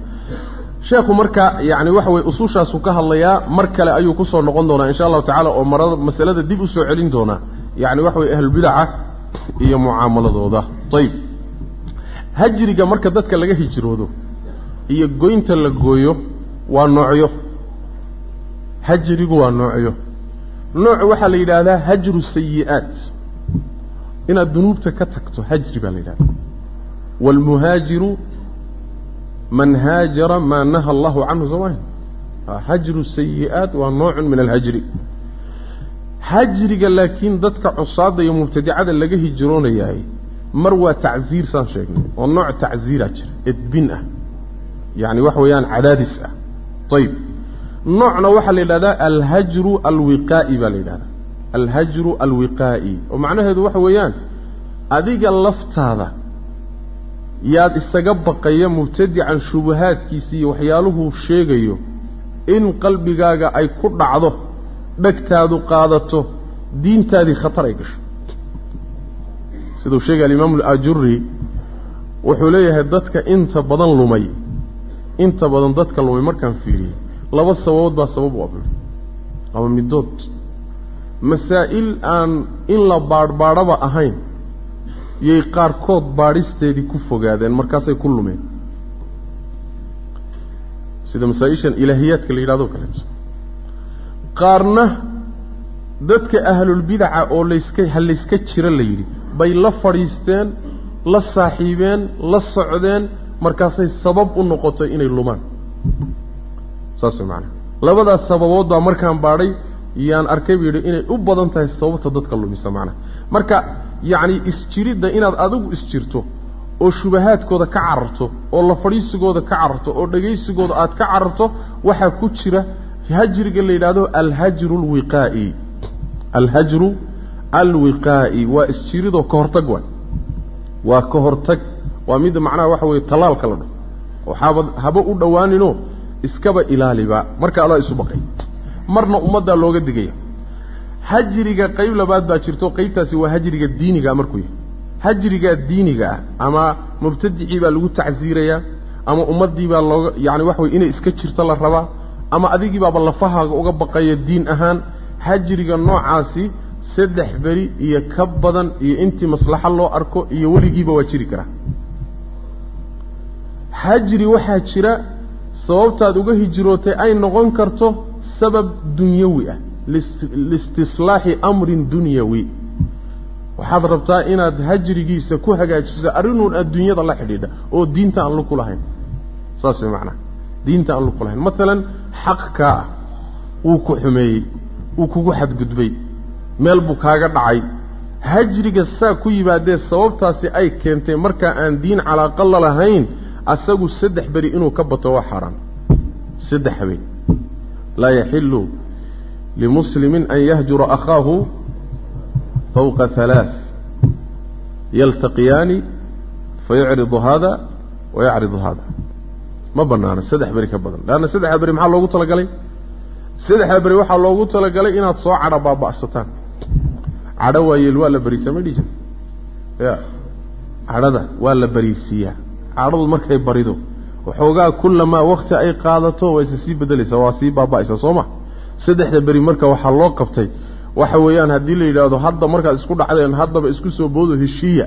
Sheekhu marka yani waxa weye usuushaasuu ka hadlayaa mar kale ayuu ku soo noqon doonaa insha allahu tacala oo marada masalada dib u soo celin doonaa yani waxa weye ahlulbidaca iyo mucaamaladooda ayib hajriga marka dadka laga hijroodo iyo goynta la gooyo waa noocyo. Hajrigu waa noocyo nooc waxaa la yidhaahdaa hajru sayi'aat. Inaad dunuubta ka tagto hajri baa la yidhahdaa waalmuhaajiru man haajara maa naha allahu canhu soo maha hajru sayi'aat waa noocun min alhajri. Hajriga laakiin dadka cusaadda iyo mubtadicada laga hijroonayahay mar waa tacziir saan sheegnay oo nooc tacziiraa jira edbin ah. Yacni waxa weeyaan cadaadis ah. Ayib noocna waxaa la yidhahdaa alhajru alwiqaa'i baa la yidhahdaa. Alhajru alwiqaa'i. oo macnaheedu waxa weeyaan adiga laftaada yaad isaga baqaya mubtadican shubahaadkiisa iyo waxyaaluhuu sheegayo in qalbigaaga ay ku dhacdo dhegtaadu qaadato diintaadii khatar ay gasho. Siduu sheegay alimaamu alajuri wuxuu leeyahay dadka inta badan lumay. Inta badan dadka lumay markaan fiiriyey laba sababood baa sabab u abla laba middood masaa'il aan in la baadhbaadhaba ahayn yay qaarkood baadhisteedii ku fogaadeen markaasay ku lumeen. Sida masaa-ishan ilaahiyaadka la yidhahdo kaleeto qaarna dadka ahlulbidaca oo layska ha layska jiro la yidhi bay la fadhiisteen la saaxiibeen la socdeen markaasay sabab u noqotay inay lumaan saas way macanaha labadaas sababood baa markaan baadhay yaan arkay buu yidhi inay u badan tahay sababta dadka lumisa macnaha. Marka yacni isjiridda inaad adigu isjirto oo shubahaadkooda ka cararto oo la fadhiisigooda ka cararto oo dhegaysigooda aad ka cararto waxaa ku jira hajriga la yidhaahdo alhajru alwiqaa'i alhajru alwiqaa'i waa isjiridoo ka hortag waay. Waa ka hortag waa mid macnaha waxa weeye tallaalka la dhaho waxaaba haba u dhowaaninoo iskaba ilaaliba. Marka adaa isu baqay. Marna ummaddaa looga digaya. Hajriga qayb labaad baa jirto qaybtaasi waa hajriga diinigaa markuu yahay. Hajrigaa diiniga ah ama mubtadicii baa lagu tacsiirayaa ama ummaddii baa looga yacani waxa weye inay iska jirto la rabaa ama adigii baaba lafahaaga uga baqaya diin ahaan. Hajriga noocaasi saddex beri iyo ka badan iyo intii maslaxo loo arko iyo weligiiba waa jiri karaa. Hajri waxaa jira sababtaad uga hijrootay ay noqon karto sabab dunyawi ah liistislaaxi amrin dunyawi. Waxaad rabtaa inaad hajrigiisa ku hagaajiso arrinuun adduunyada la xidhiidha oo diinta aan luku lahayn saas way macnaha diinta aan luku lahayn maalan xaq kaa ah. Wuu ku xumeeyey. Wuu kugu xadgudbay. Meel buu kaaga dhacay. Hajriga saa ku yimaadee sababtaasi ay keentay markaa aan diin calaaqa la lahayn asagu saddex beri inuu ka bato waa xaaraan saddex habeen laa yaxilu limuslimin an yahjura akhaahu fawqa halaaث yaltaqiyaani fayacridu hada wayacridu hada ma banaana saddex beri ka badan. Leanna saddexda beri maxaa loogu talagalay? Saddexda beri waxaa loogu talagalay inaad soo cadho baaba'sataan. Cadho waayeel waa la beriisaa ma dhihi jir ya cadhada waa la beriisiiyaa cadhadu markay barido. Waxoogaa kullamaa wakti ay qaadato waa isa sii bedelaysaa waa sii baaba'aysaa soo ma? Saddexda beri marka waxaa loo qabtay waxa weeyaan haddii la yidhaahdo hadda markaad isku dhacdeen haddaba isku soo boodo heshiiya.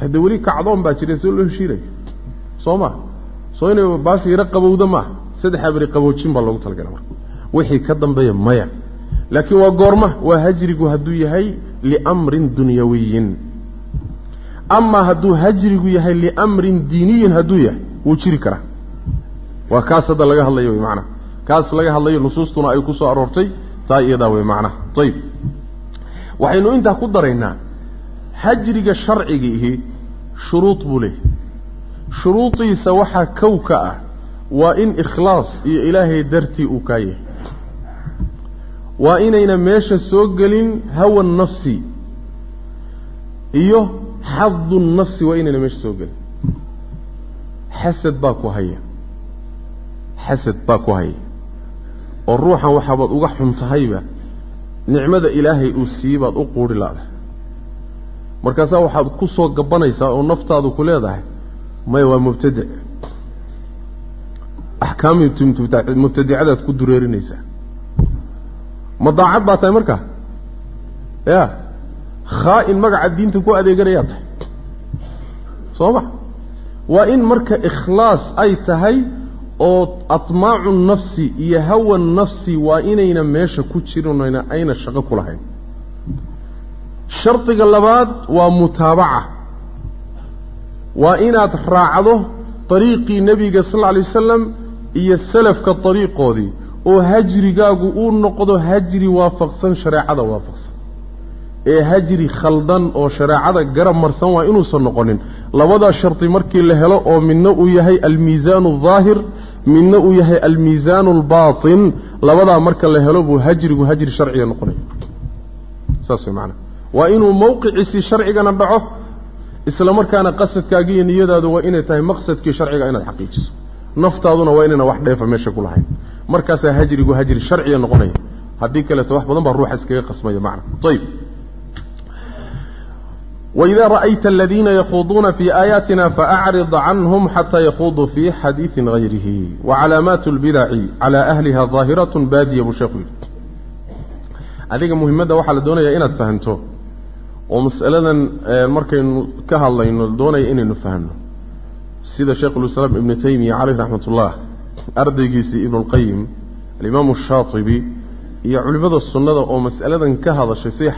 Hadde weli kacdoon baa jira soo loo heshiinaya soo ma? Soo inay baasha yaro qabowda maaha saddexdaa beri qaboojin baa loogu talagala marka. Wixii ka dambeeya maya. Laakiin waa goorma waa hajrigu hadduu yahay liamrin dunyawiyin amaa hadduu hajrigu yahay liamrin diiniyin hadduu yahay wuu jiri karaa. Waa kaas hadda laga hadlayo wey macnaha kaas laga hadlayo nusuustuna ay ku soo aroortay taa iyadaa wey macnaha ayib waxaynu intaa ku daraynaa hajriga sharcigiihi shuruud buu leeyahy shuruudiisa waxaa kow ka ah waa in ikhlaas iyo ilaahay dartii uu kaa yahay. Waa inayna meesha soo gelin hawa nafsi iyo xadu nafsi waa inayna meesha soo gelin xasad baa ku haya xasad baa ku haya oo ruuxan waxaabaad uga xun tahayba nicmada ilaahay uu siiyey baad u quudhi laada markaasaa waxaad ku soo gabanaysaa oo naftaadu ku leedahay maya waa mubtadic axkaamii mubtadicadaad ku dureerinaysaa ma baa tahay markaa ya khaa-in magaca diinta ku adeeganayaa tahay soo ma waa in marka ikhlaas ay tahay oo atmaacu nafsi iyo hawa nafsi waa inayna meesha ku jirin ayna shaqo ku lahayn. Shardiga labaad waa mutaabaca. Waa inaad raacdo dariiqii nebiga sal alla alay wasalam iyo salafka dariiqoodii oo hajrigaagu uu noqdo hajri waafaqsan shareecada waafaqsan ee hajri khaldan oo shareecada garab marsan waa inuusan noqonin. Labadaa shardi markii la helo oo midna uu yahay almiisaanu aldaahir midna uu yahay almiisaanu albaatin labadaa marka la helo buu hajrigu hajri sharciga noqonaya saas way macanaa waa inuu mawqiciisii sharcigana dhaco isla markaana qasadkaagi iyo niyadaadu waa inay tahay maqsadkii sharciga inaad xaqiijiso. Naftaaduna waa inayna wax dheefa meesha ku lahayn. Markaasaa hajrigu hajri sharciga noqonaya haddii kaleeto wax badan baa ruuxa iskaga qasmaya macna. Ayib وإذا رأيت الذين يخوضون في آياتنا فأعرض عنهم حتى يخوضوا في حديث غيره وعلامات البدع على أهلها ظاهرة بادية بشكل adiga muhimadda waxaa la doonayaa inaad fahanto oo mas'aladan markaynu ka hadlayno doonaya inaynu fahanno sida sheikhulislaam ibnu taymiya caleyh raxmat ullah ardaygiisii ibnulqayim alimaamu shaatibi iyo culimmada sunnada oo mas'aladan ka hadashay siay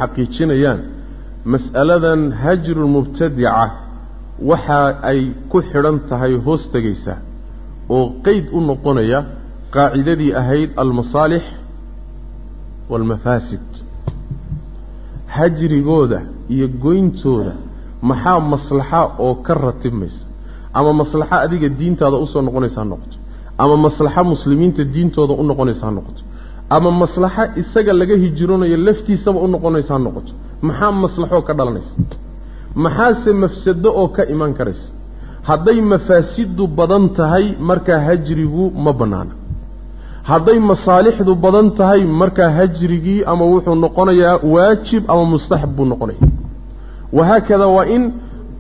mas'aladan hajrulmubtadica waxa ay ku xidhan tahay hoos tegaysa oo qeyd u noqonaya qaacidadii ahayd almasaalix waalmafaasid hajrigooda iyo goyntooda maxaa maslaxa oo ka ratibmaysa ama maslaxa adiga diintaada u soo noqonaysa ha noqoto? Ama maslaxa muslimiinta diintooda u noqonaysa ha noqoto? Ama maslaxa isaga laga hijroonayo laftiisaba u noqonaysa ha noqoto maxaa maslaxoo ka dhalanaysa? Maxaase mafsado oo ka imaan karaysa? Hadday mafaasidu badan tahay markaa hajrigu ma bannaana. Hadday masaalixdu badan tahay markaa hajrigii ama wuxuu noqonayaa waajib ama mustaxab buu noqonaya. Wahaakada waa in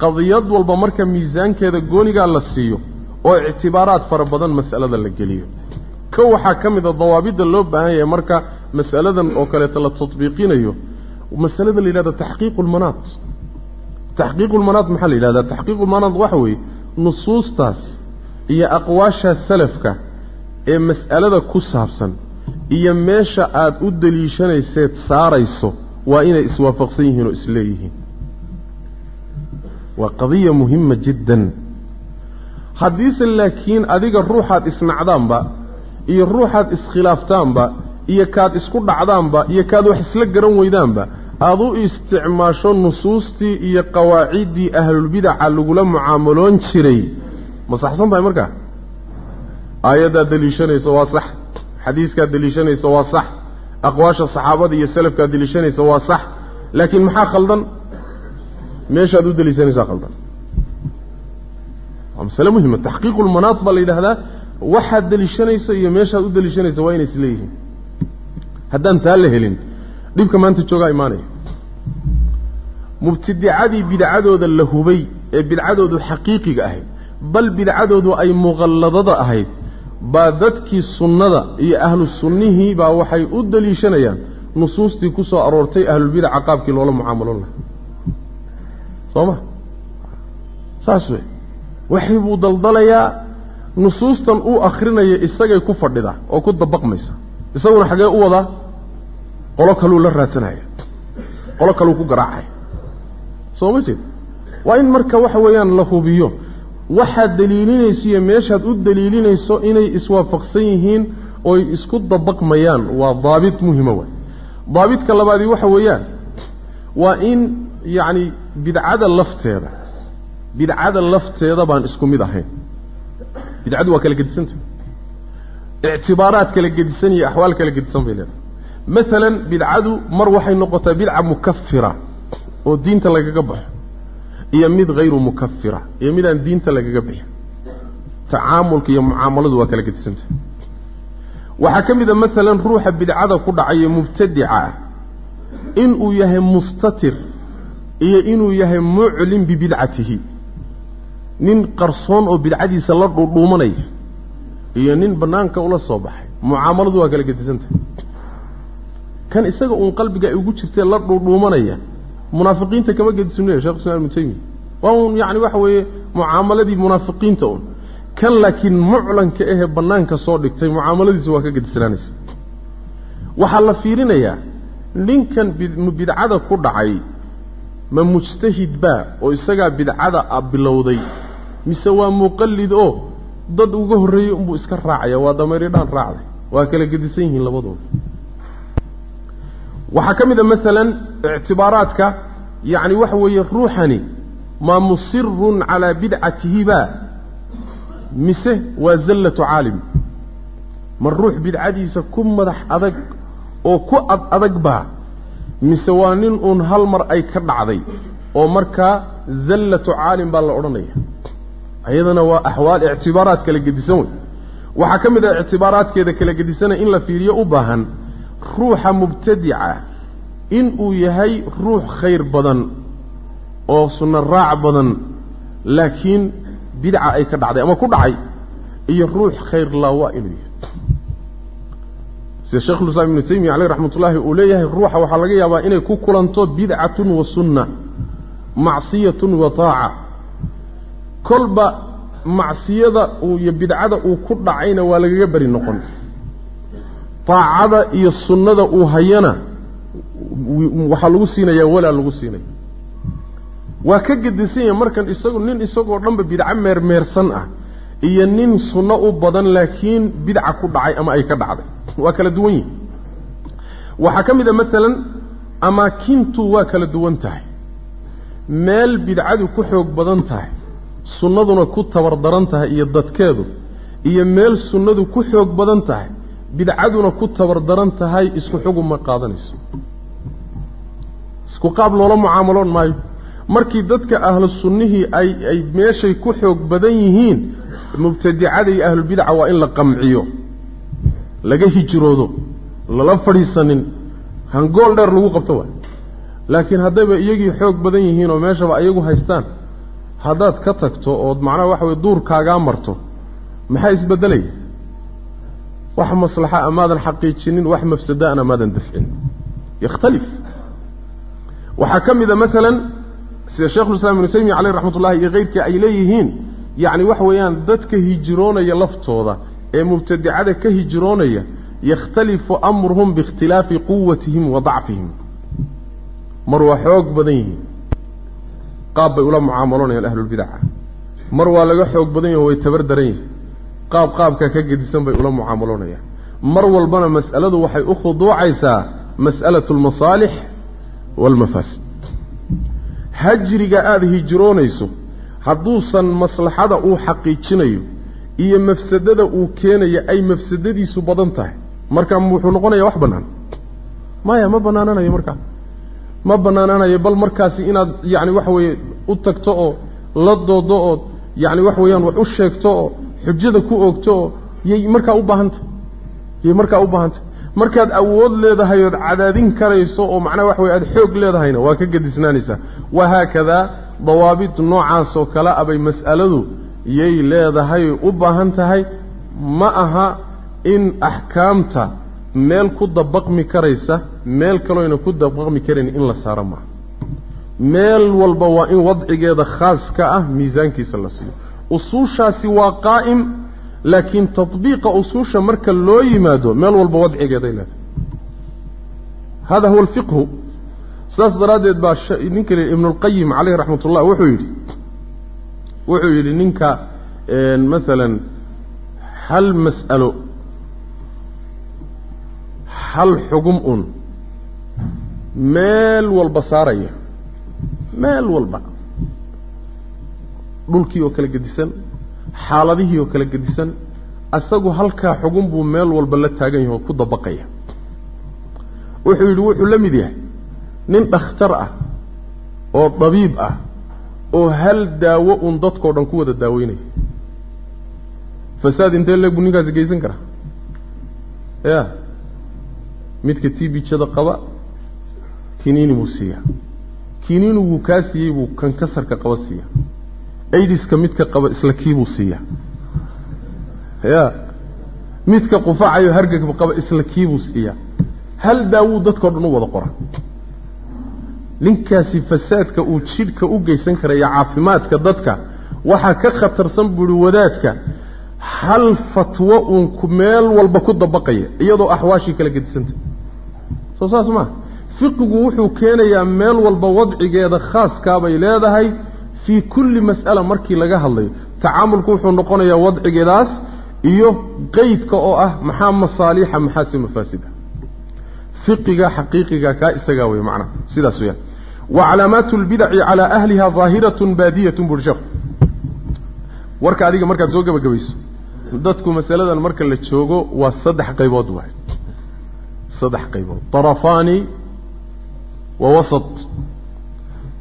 qadiyad walba marka miisaankeeda goonigaa la siiyo oo ictibaaraad fara badan mas'alada la geliyo. Ka waxaa ka mid a dawaabidda loo baahan yahay marka mas'aladan oo kaleeto la tatbiiqinayo masalada la yidhahda taxqiiqu lmanaad taxqiiqu lmanaad maxaa la yidhahdaa? Taxqiiqu lmanaad waxa weeye nusuustaas iyo aqwaasha salafka ee mas'alada ku saabsan iyo meesha aada u deliishanayseed saarayso waa inay iswaafaqsan yihiin oo isleeyihiin. Waa qadiya muhima jiddan. Haddiise laakiin adiga ruuxaad isnacdaanba iyo ruuxaad iskhilaaftaanba iyo kaad isku dhacdaanba iyo kaad wax isla garan weydaanba aada u isticmaasho nusuustii iyo qawaaciddii ahlulbidaca lagula mucaamaloon jiray. Ma saxsan tahay markaa aayaddaad deliishanayso waa sax. Xadiiskaad deliishanayso waa sax. Aqwaasha saxaabada iyo salafkaad deliishanaysa waa sax. Laakiin maxaa khaldan? Meeshaad u deliishanaysaa khaldan. Waa masale muhima taxqiiqu lmanaat baa la yidhahdaa waxaad deliishanayso iyo meeshaad u deliishanaysa waa inay isleeyihiin haddaan taa la helin dhibka maanta joogaa imaanaya mubtadicadii bidcadooda la hubay ee bidcadoodu xaqiiqiga ahayd bal bidcadoodu ay muqalladada ahayd baa dadkii sunnada iyo ahlu sunnihii baa waxay u deliishanayaan nusuustii ku soo aroortay ahlulbidaca qaabkii loola mucaamaloon lahaa. Soo ma? Saas wey waxay buu daldalayaa nusuustan uu akrinaya isagay ku fadhidaa oo ku dabaqmaysa isaguna xagee u wadaa qolo kaluu la raadsanaya qolo kaluu ku garaacaya soo ma jeed waa in marka waxa weeyaan la hubiyo. Waxaad daliilinayso iyo meeshaad u daliilinayso inay iswaafaqsan yihiin oy isku dabaqmayaan waa daabit muhima waay. Daabitka labaadii waxa weeyaan waa in yacni bidcada lafteeda bidcada lafteeda baan isku mid ahayn. Bidcadu waa kala gedisanta ictibaaraad kala gedisan iyo axwaal kala gedisan bay leedahay maalan bidcadu mar waxay noqotaa bidca mukafira oo diinta lagaga baxo iyo mid hayru mukafira iyo midaan diinta lagaga bixin. Tacaamulka iyo mucaamaladu waa kala gedisanta waxaa ka mid a maalan ruuxa bidcada ku dhacayo mubtadica ah inuu yahay mustatir iyo inuu yahay muclim bibidcatihi nin qarsoon oo bidcadiisa la dhuudhuumanaya iyo nin bannaanka ula soo baxay. Mucaamaladu waa kala gedisanta kan isaga uun qalbiga ay ugu jirtee la dhuudhuumanaya. Munaafiqiinta kama gedisnaya shekh islam ibnu taymiya. Waa uun yacni waxa weeye mucaamaladii munaafiqiinta un kan laakiin muclanka ahee bannaanka soo dhigtay mucaamaladiisa waa ka gedisnaanaysa waxaa la fiirinayaa ninkan bidcada ku dhacay ma mujtahid baa oo isagaa bidcada a bilowday. Mise waa muqallid oo dad uga horreeyey unbuu iska raacaya waa dameeridhaan raacday. Waa kala gedisan yihiin labadooda waxaa ka mid a maalan ictibaaraadka yacni waxa weeye ruuxani maa musirun calaa bidcatihi baa mise waa zallatu caalim. Ma ruux bidcadiisa ku madax adag oo ku ad adag baa mise waa nin uun hal mar ay ka dhacday oo markaa zallatu caalim baa la odhanaya. Ayadana waa axwaal ictibaaraad kala gedisan wey. Waxaa ka mid ah ictibaaraadkeeda kala gedisana in la fiiriyo u baahan ruuxa mubtadica inuu yahay ruux khayr badan oo sunno raac badan laakiin bidca ay ka dhacday ama ku dhacay iyo ruux khayr laawa inuu yahay. Sida sheekhulislaam ibnu taymiya caleyh raxmat ullaahi uu leeyahay ruuxa waxaa laga yaabaa inay ku kulanto bidcatun wa sunna macsiyatun wa taaca. Kolba macsiyada uu iyo bidcada uu ku dhacayna waa lagaga beri noqon taacada iyo sunnada uu hayana waxaa lagu siinayaa walaa lagu siinaya waa ka gedisan yahay markan isagu nin isagoo dhanba bidco meermeersan ah iyo nin sunno u badan laakiin bidca ku dhacay ama ay ka dhacday. Waa kala duwan yihi waxaa ka mid a maalan amaakintu waa kala duwan tahay. Meel bidcadu ku xoog badan tahay sunnaduna ku tabardaran tahay iyo dadkeedu iyo meel sunnadu ku xoog badan tahay bidcaduna ku tabardaran tahay isku xugun ma qaadanayso. Isku qaab loola mucaamaloon maayo. Markii dadka ahlu sunnihii ay ay meeshay ku xoog badan yihiin mubtadicada iyo ahlulbidaca waa in la qamciyo laga hijroodo lala fadhiisanin. Hangool dheer lagu qabto waay. Laakiin haddayba iyagii xoog badan yihiin oo meeshaba iyagu haystaan haddaad ka tagto ood macnaha waxa weye duurkaagaa marto maxaa isbeddelaya wax maslaxa amaadan xaqiijinin wax mafsadaana maadan dafcin yakhtalif. Waxaa ka mid maalan sida sheikhulislaam ibnu taymiya caleyh raxmat ullahi iyo keyrkii ay leeyihiin yacni waxa weeyaan dadka hijiroonaya laftooda ee mubtadicada ka hijiroonaya yakhtalifu amruhum biikhtilaafi quwatihim wa dacfihim. Mar waa xoog badan yihiin. Qaab bay ula mucaamaloonayaan ahlulbidaca mar waa laga xoog badan yaho way tabar daran yihiin qaab qaabkaa ka gedisan bay ula mucaamaloonayaan. Mar walbana mas'aladu waxay u khuduucaysaa mas'alatu almasaalix waalmafaasid hajriga aada hijroonayso hadduusan maslaxada uu xaqiijinayo iyo mafsadada uu keenayo ay mafsadadiisu badan tahay. Marka wuxuu noqonayaa wax bannaan? Maya ma bannaananayo markaa ma bannaananayo bal markaasi inaad yacni waxa weeye u tagto oo la doodo ood yacni waxa weeyaan wax u sheegto oo xujada ku oogto oo yay markaa u baahanta yay markaa u baahanta. Markaad awood leedahay ood cadaadin karayso oo macnaha waxa weye aada xoog leedahayna waa ka gedisnaanaysaa wahaakadaa dawaabit noocaas oo kale abay mas'aladu yay leedahay u baahan tahay ma aha in axkaamta meel ku dabaqmi karaysa meel kaloyna ku dabaqmi karayn in la saaro maaha. Meel walba waa in wadcigeeda khaaska ah miisaankiisa la siiyo usuushaasi waa qaa'im laakiin tatbiiqa usuusha marka loo yimaado meel walba wadcigeeday leedahay. Hada huwa alfiqhu. Sidaas daraaddeed baa ninka ibnu اlqayim caleyh raxmat ullah wuxuu yidhi wuxuu yidhi ninka maalan hal mas'alo hal xugum un meel walba saaraya meel walba dhulkii oo kala gedisan xaaladihii oo kala gedisan asagu halkaa xugun buu meel walba la taagan yahay oo ku dabaqaya. Wuxuu yidhi wuxuu la mid yahay nin dhakhtar ah oo dabiib ah oo hal daawo un dadkao dhan ku wada daaweynaya. Fasaad intee leeg buu ninkaasi geysan karaa? Ya midka tibijada qaba kiniini buu siiyaa. Kiniini wuu kaa siiyey buu kan kasarka qaba siiya aidiska midka qaba isla kiibuu siiyaa ya midka qufacayo hargagba qaba isla kiibuu siiyaa hal daawuu dadkao dhan u wada qora. Ninkaasi fasaadka uu jidhka u geysan karaya caafimaadka dadka waxaa ka khatarsan buuhi wadaadka hal fatwo uun meel walba ku dabaqaya iyadoo axwaashii kala gedisanta soo saas maa fiqigu wuxuu keenayaa meel walba wadcigeeda khaaskaabay leedahay fii kulli mas'ala markii laga hadlayo tacaamulku wuxuu noqonayaa wadcigeedaas iyo qeydka oo ah maxaa masaaliixa maxaase mafaasida. Fiqiga xaqiiqiga kaa isagaa wey macnaha sidaas weyaan wa calaamaatu lbidaci calaa ahliha daahiratun baadiyatun buuri sheekhu warka adiga markaad soo gebagabayso dadku masaladan marka la joogo waa saddex qaybood waay. Saddex qaybood. Darafaani wa wasat.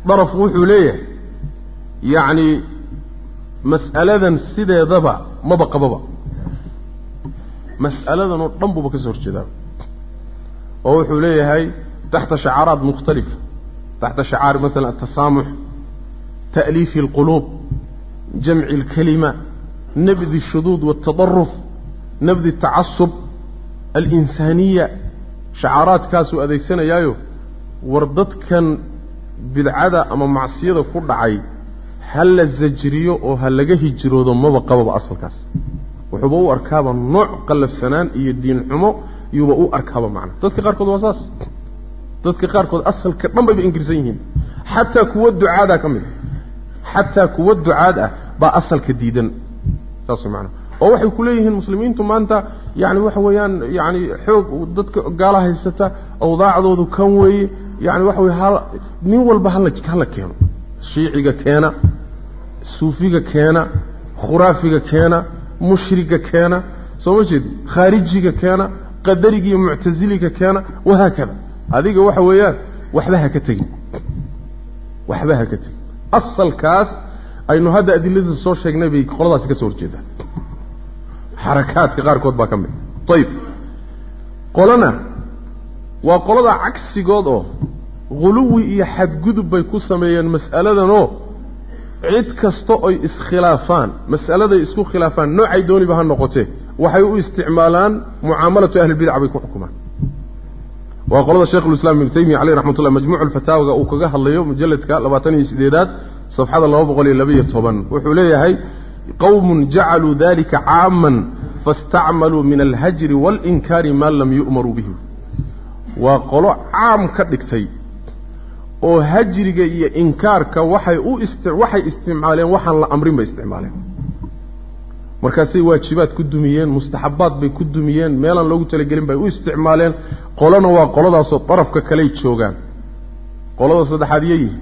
Daraf wuxuu leeyahay yacni mas'aladan sideedaba maba qababa mas'aladan oo dhan buuba ka soo horjeedaa oo wuxuu leeyahay taxta shacaaraat mukhtalifa taxta shacaar maala atasaamux ta'liifi اlquluub jamci اlkalima nabdi الshuduud wالtadaruf nabdi الtacasub alinsaaniya shacaaraadkaasuu adeegsanayaayo war dadkan bidcada ama macsiyada ku dhacay ha la zajriyo oo ha laga hijroodo maba qababa asalkaas. Wuxuuba u arkaaba nooc qallafsanaan iyo diin xumo yuuba u arkaaba macna. Dadka qaarkood waa saas. Dadka qaarkood asalka dhan bayba ingirsan yihiin. Xataa kuwa ducaadaa ka mid xataa kuwa ducaad ah baa asalka diidan. Saas way macana oo waxay ku leeyihiin muslimiintu maanta yani waxa weeyaan yani xoog dadka gaala haysata awdaacdoodu kan weeye yani waxa weye ha nin walba hala hala keeno. Shiiciga keena suufiga keena khuraafiga keena mushriga keena soo ma jeed khaarijiga keena qadariga iyo keena wahaakada adiga waxa weeyaan waxba ha ka tegin waxba ha ka tegin asalkaas aynu hadda adiladiisa soo sheegnay bay qoladaasi ka soo horjeedaan. Xarakaadka qaarkood baa ka mid. Ayib qolana waa qolada cagsigood oo huluwi iyo xadgudub bay ku sameeyeen mas'aladanoo cid kasta oy iskhilaafaan mas'aladay isku khilaafaan noocay dooniba ha noqotee waxay u isticmaalaan mucaamalatu ahlilbidac bay ku xukumaan. Waa qolada sheikhulislaam ibnu taymiya caleyh raxmat ullah majmuucu lfataawaga uu kaga hadlayo mujalladka labaatan iyo sideedaad safxada laba boqol iyo labaiyo toban. Wuxuu leeyahay qowmun jacaluu dalika caaman faاstacmaluu min alhajri waاlinkaari maa lam yu'maruu bihi. Waa qolo caam ka dhigtay oo hajriga iyo inkaarka waxay u ist waxay isticmaaleen waxaan la amrin bay isticmaaleen. Markaasay waajibaad ku dumiyeen mustaxabaad bay ku dumiyeen meelaan loogu talagelin bay u isticmaaleen. Qolona waa qoladaasoo darafka kaley joogaan. Qolada saddexaad iyoyihi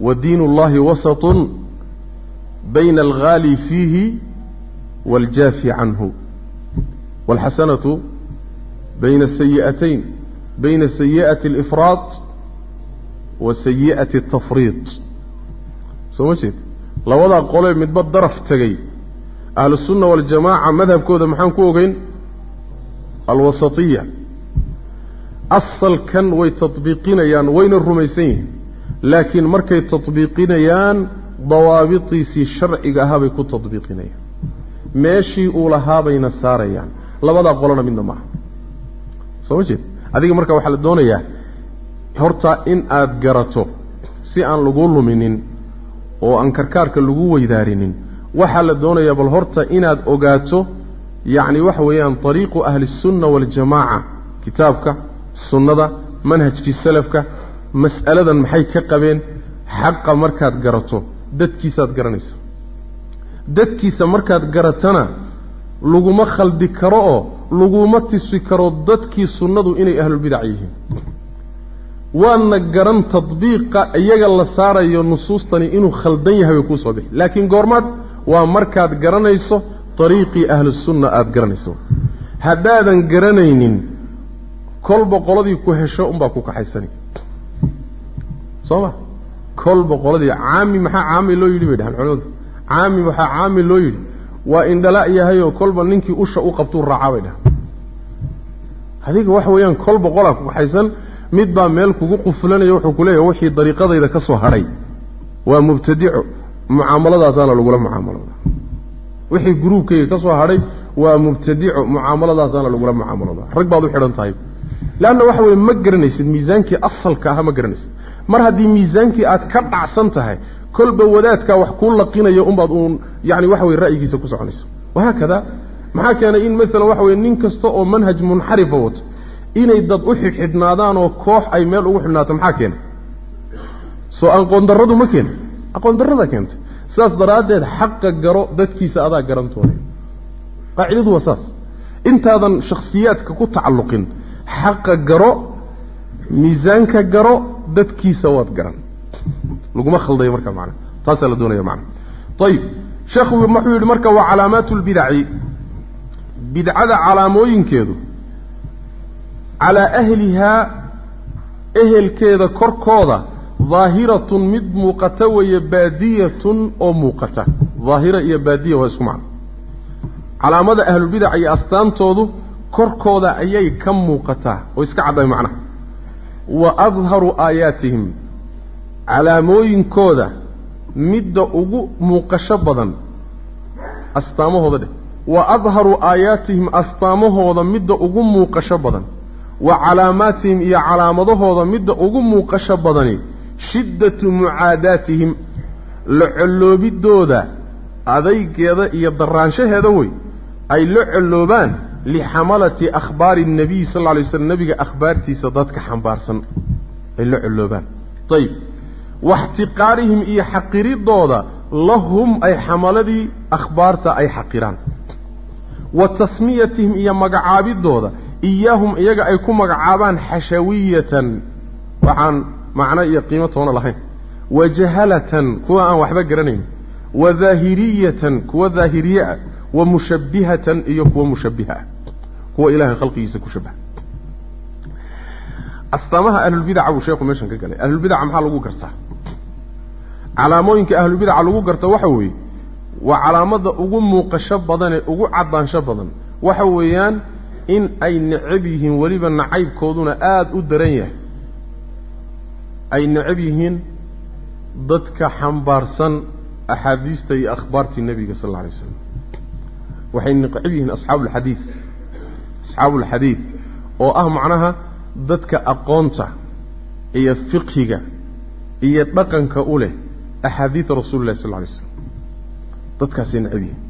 wa diin ullaahi wasatun bayna alghaali fiihi waاljaafi canhu. Wاlxasanatu bayna asayi'atayn bayna sayi'ati alifraad wa sayi'ati altafriid soo ma jeed? Labadaa qolee midba daraf tegey ahlusunna waljamaaca madhabkooda maxaan ku ogeyn? Alwasatiya. Asalkan way tadbiiqinayaan wayna rumaysan yihiin. Laakiin markay tadbiiqinayaan dawaabitiisii sharciga ahaa bay ku tadbiiqinayaan meeshii uu lahaabayna saarayaan. Labadaa qolona midna maaha soo ma jeed adiga marka waxaa la doonayaa horta in aad garato si aan lagu luminin oo aan karkaarka lagu weydaarinin waxaa la doonayaa bal horta inaad ogaato yacni waxa weeyaan طariiqu ahli الsunna waاljamaaca kitaabka sunnada manhajkii salafka mas'aladan maxay ka qabeen xaqa markaad garato dadkiisaad garanaysa dadkiisa markaad garatana laguma khaldi karo oo laguma tisi karo dadkii sunnadu inay ahlulbidac yihiin. Waana garan tadbiiqa iyaga la saarayo nusuustani inuu khaldan yahay bay kuu soo bixi. Laakiin goormaad waa markaad garanayso dariiqii ahlusunna aada garanayso. Haddaadan garanaynin kolba qoladii ku hesho unbaa ku kaxaysani. Soo ma kolba qoladii caami maxaa caami loo yidhi bay dhahaan culimadu? Caami waxaa caami loo yidhi waa indhala yahayoo kolba ninkii usha u qabtuu raacaa bay dhahaan adiga waxa weeyaan kolba qolaa ku kaxaysan mid baa meel kugu quflanaya wuxuu ku leeyahay wixii dariiqadayda ka soo hadhay waa mubtadico mucaamaladaasana lagula mucaamalooda wixii gruubkayga ka soo hadhay waa mubtadico mucaamaladaasana lagula mucaamalooda rag baad u xidhan tahay. Leanna waxa weye ma garanaysid miisaankii asalka aha ma garanaysid. Mar haddii miisaankii aad ka dhacsan tahay kolba wadaadkaa wax kuu laqinayo unbaad uun yani waxa weye ra'yigiisa ku soconaysa wahaakada maxaa keenay in maalan waxa weye nin kasta oo manhaj munxarifa wato inay dad u xidhxidhnaadaan oo koox ay meel ugu xidhnaato maxaa keenay soo aqoon ma keena. Aqoon keentay sidaas daraaddeed xaqa garo dadkiisa adaa garantooda qaacidadu waa saas. Intaadan shakhsiyaadka ku tacalluqin xaqa garo miisaanka garo dadkiisa waad garan laguma khaldayo markaa macana taasaa la doonaya macana ayib sheekhu wuxuu yidhi marka waa calaamaatu lbidaci bidcada calaamooyinkeedu calaa ahlihaa ehelkeeda korkooda daahiratun mid muuqata weeye baadiyatun oo muuqata. Daahira iyo baadiya waa isku macno. Calaamada ahlulbidaca iyo astaantoodu korkooda ayay ka muuqataa oo iska caddahay macnaha wa adharu aayaatihim calaamooyinkooda midda ugu muuqasho badan astaamahooda dheh wa adharu aayaatihim astaamahooda midda ugu muuqasho badan. Wa calaamaatihim iyo calaamadahooda midda ugu muuqasho badani shiddatu mucaadaatihim la colloobiddooda adaygeeda iyo daraanshaheeda wey ay la colloobaan lixamalati akhbaari الnabiy sal lla alay slam nebiga akhbaartiisa dadka xambaarsan ay la colloobaan ayib waxtiqaarihim iyo xaqiridooda lahum ay xamaladii akhbaarta ay xaqiraan. Wa tasmiyatihim iyo magacaabidooda iyaahum iyaga ay ku magacaabaan xashawiyatan waxaan macno iyo qiimo toona lahayn. Wa jahalatan kuwa aan waxba garanayn. Wa daahiriyatan kuwa daahiriye ah. Wa mushabbihatan iyo kuwa mushabbiha ah. Kuwa ilahay khalqigiisa ku shabaha astaamaha ahlulbidaca buu sheekhu meeshan ka galay. Ahlulbidaca maxaa lagu gartaa calaamooyinka ahlulbidaca lagu garta waxa weeye waa calaamada ugu muuqasho badanee ugu caddaansho badan. Waxa weeyaan in ay necab yihiin weliba nacaybkooduna aada u daran yahay. Ay necab yihiin dadka xambaarsan axaadiista iyo akhbaartii nebiga sal alla alay slam waxay necab yihiin asxaabuulxadiid asxaabuulxadiid oo ah macnaha dadka aqoonta iyo fiqhiga iyo dhaqanka u leh axaadiida rasuuli llahi sal lla alay slam dadkaasay necab yihiin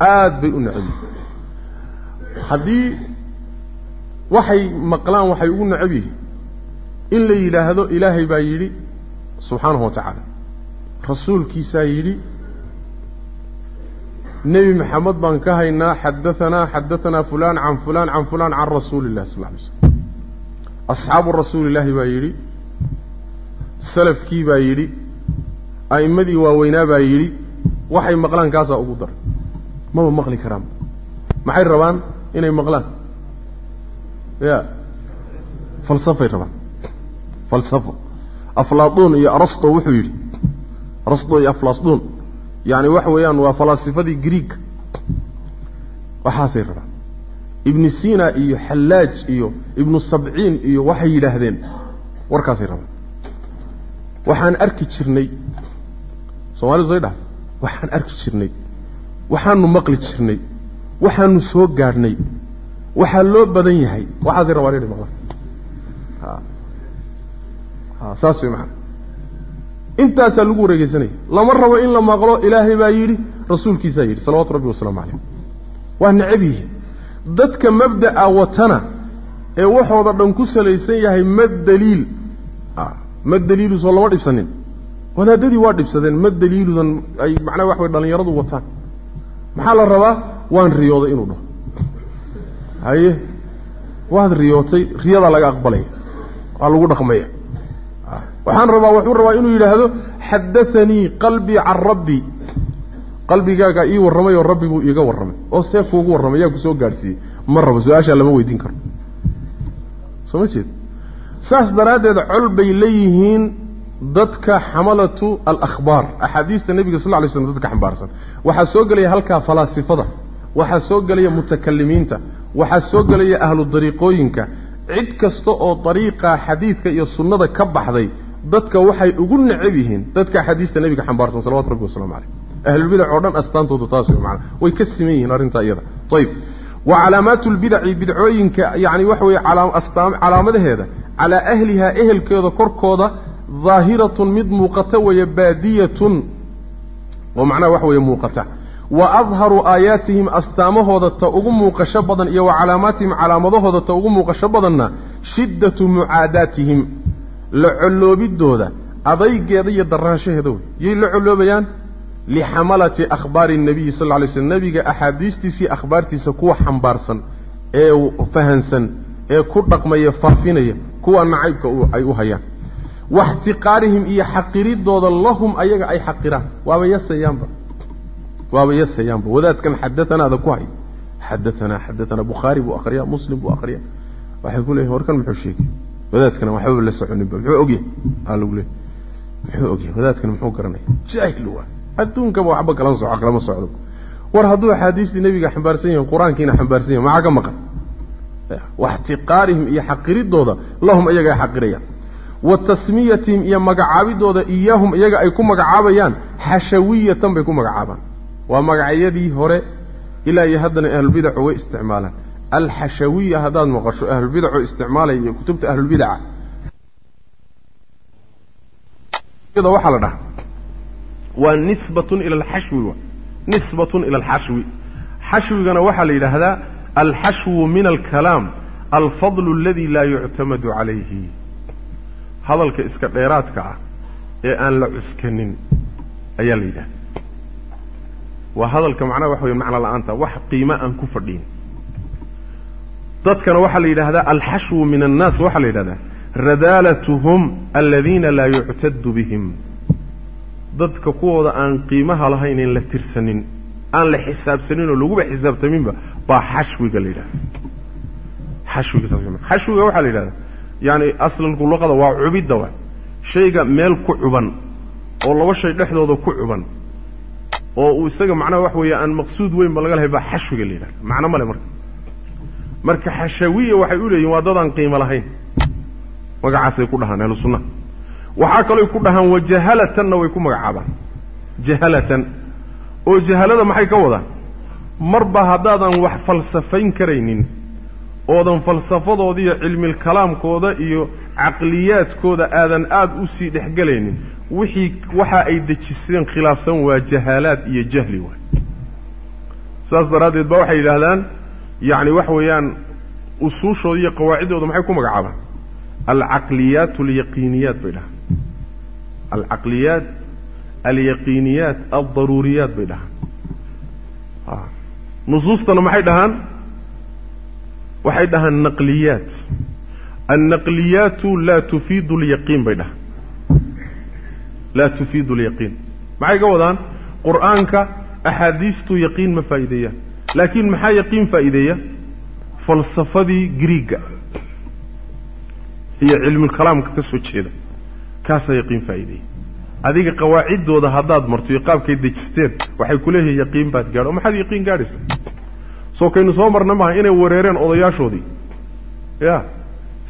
aada bay u necab yihiin haddii waxay maqlaan waxay ugu necab yihiin in la yidhaahdo ilaahay baa yidhi subxaanahu wa tacaala. Rasuulkiisaa yidhi nebi maxamed baan ka haynaa xadaanaa xadaanaa fulaan can fulaan can fulaan can rasuuli illahi sal alay slam asxaabu rasuuli illaahi baa yidhi salafkii baa yidhi a'immadii waaweynaa baa yidhi waxay maqlaan kaasaa ugu dar. Maba maqli karaan. Maxay rabaan inay maqlaan? Ya. Falsafay rabaan. Falsafo. Aflaatuun iyo arasto wuxuu yidhi. Arasto iyo aflastuun yani waxa weeyaan waa falaasifadii griega waxaasay rabaan. Ibni sina iyo xallaaj iyo ibnu sabciin iyo waxay yidhaahdeen. Warkaasay rabaan. Waxaan arki jirnay soomaalidu say dhaha waxaan arki jirnay waxaanu maqli jirnay waxaanu soo gaadhnay waxaa loo badan yahay. Waxaasay rabaan inay maqlaan saas way maana intaasaa lagu wareegeysanaya lama rabo in la maqlo ilaahay baa yidhi rasuulkiisaa yidhi salawatu rabbi wasalaamu calayh. Waa necab yihiin. Dadka mabda'a watana ee waxooda dhan ku salaysan yahay ma daliil. Ma daliilu soo lama dhibsanin wadaadadii waa dhibsadeen ma daliiludan ay macnaha wax way dhalinyaradu wataan. Maxaa la rabaa? Waan riyooday inuu dhaho. Haye waad riyootay riyadaa laga aqbalaya waa lagu dhaqmaya. Waxaan rabaa wuxuu rabaa inuu yidhaahdo xadaanii qalbii can rabbi. Qalbigaagaa ii warramay oo rabbi buu iiga warramay. Oo see kuugu warramay yaa ku soo gaadhsiiyey. Ma rabo su'aashaa lama weydiin karo. Soo ma jeed? Saas daraaddeed col bay leeyihiin dadka xamalatu alakhbaar axaadiista nebiga sal ly slm dadka xambaarsan. Waxaa soo gelaya halkaa falaasifada. Waxaa soo gelaya mutakalimiinta. Waxaa soo gelaya ahlu dariiqooyinka. Cid kasta oo dariiqa xadiidka iyo sunnada ka baxday dadka waxay ugu necab yihiin dadka axaadiista nebiga xambaarsan salawatu rabbi waslamu caleyh ahlulbidac oo dhan astaantoodu taas wey maanaa way ka siman yihiin arrintaa iyada. Ayib wa calaamaatu lbidaci bidcooyinka yani waxa weeye calaamadaheeda calaa ahlihaa ehelkeeda korkooda daahiratun mid muuqata weeye baadiyatun oo macnaha waxa weeye muuqata wa adharu aayaatihim astaamahooda ta ugu muuqasho badan iyo wa calaamaatihim calaamadahooda ta ugu muuqasho badanna shiddatu mucaadaatihim la colloobiddooda adaygeeda iyo daraanshaheeda wey yay la colloobayaan lixamalati akhbaari الnabiyi sal lla lay slm nebiga axaadiistiisii akhbaartiisa kuwa xambaarsan ee fahansan ee ku dhaqmaya faafinaya kuwa nacaybka ay u hayaan waxtiqaarihim iyo xaqiridooda lahum ayaga ay xaqiraan. Waaba yasayaanba. Waaba yasayaanba. Wadaadkan xadaanaada ku hay xadaanaa xadaanaa bukhaari buu akriyaa muslim buu akriyaa waxay ku leeyihiin warkan muxuu sheegay? Wadaadkana waxbaba la soconinba muxuu ogyahay? Aa lagu leeyay muxuu ogyahay? Wadaadkana muxuu garanaya jaahil waa. Adduunkaba waxba kalama soco kalama socdo. War hadduu axaadiistii nebiga xambaarsan yahin qur'aankiina xambaarsan yahin maxaa ka maqan? Waxtiqaarihim iyo xaqiridooda lahum iyaga ay xaqirayaan wa tasmiyatihim iyo magacaabidooda iyaahum iyaga ay ku magacaabayaan xashawiyatan bay ku magacaabaan. Waa magacyadii hore ilaa iyo haddana ahlulbidacu way isticmaalaan. Alxashawiya haddaad maqasho ahlulbidaco isticmaalaya iyo kutubta ahlulbidaca waxaa la dhahaa waa nisbatun ila alxashwi nisbatun ila alxashwi xashwigana waxaa la yidhaahdaa alxashwu min alkalaam alfadlu aladi laa yuctamadu calayhi hadalka iska dheeraadka ah ee aan la cuskanin ayaa la yidhahda waa hadalka macnaha waxa weye macno la'aanta wax qiimo aan ku fadhiin. Dadkana waxaa la yidhahdaa alxashwu min annaas waxaa la yidhahdaa radaalatuhum aladiina laa yuctadu bihim. Dadka kuwooda aan qiimaha lahayn in la tirsanin aan la xisaabsanin oo laguba xisaabtaminba baa xashwiga la yidhahda xashwiga xashwiga waxaa la yidhahdaa yaani aslalku luqada waa cubidda wa. Shayga meel ku cuban oo laba shay dhexdooda ku cuban oo uu isaga macnaha wax weeye aan maqsuud weynba laga lahay baa xashwiga la yidhahda. Macno male marka. Marka xashawiya waxay u leeyihiin waa dadaan qiimo lahayn. Magacaasay ku dhahaan ahlu sunnaha waxaa kalooy ku dhahaan wajahalatanna way ku magacaabaan. Jahalatan. Oo jahalada maxay ka wadaan marba haddaadan wax falsafayn karaynin oodan falsafadooda iyo cilmilkalaamkooda iyo caqliyaadkooda aadan aada u sii dhexgelaynin wixii waxa ay dejiseen khilaafsan waa jahaalaad iyo jahli waay. Saas daraaddeed ba waxay yidhaahdaan yacni waxa weeyaan usuushooda iyo qawaaciddooda maxay ku magacaabaan? Alcaqliyaat alyaqiiniyaat bay dhahaan alcaqliyaat alyaqiiniyaat aldaruuriyaat bay dhahaan nusuustana maxay dhahaan waxay dhahaan naqliyaat. Annaqliyaatu laa tufiidu alyaqiin bay dhahaan. Laa tufiidu alyaqiin. Maxay ka wadaan? Qur'aanka axaadiistu yaqiin ma faa'iideeyaan laakiin maxaa yaqiin faa'iideeya? Falsafadii griiga iyo cilmulkalaamka ka soo jeeda. Kaasaa yaqiin faa'iideeya. Adiga qawaaciddooda haddaad marto iyo qaabkay dejisteen waxay ku leeyihiin yaqiin baad gaadho. Maxaad yaqiin gaadhaysa soo kaynu soo marna maaha inay wareereen odayaashoodii. Ya.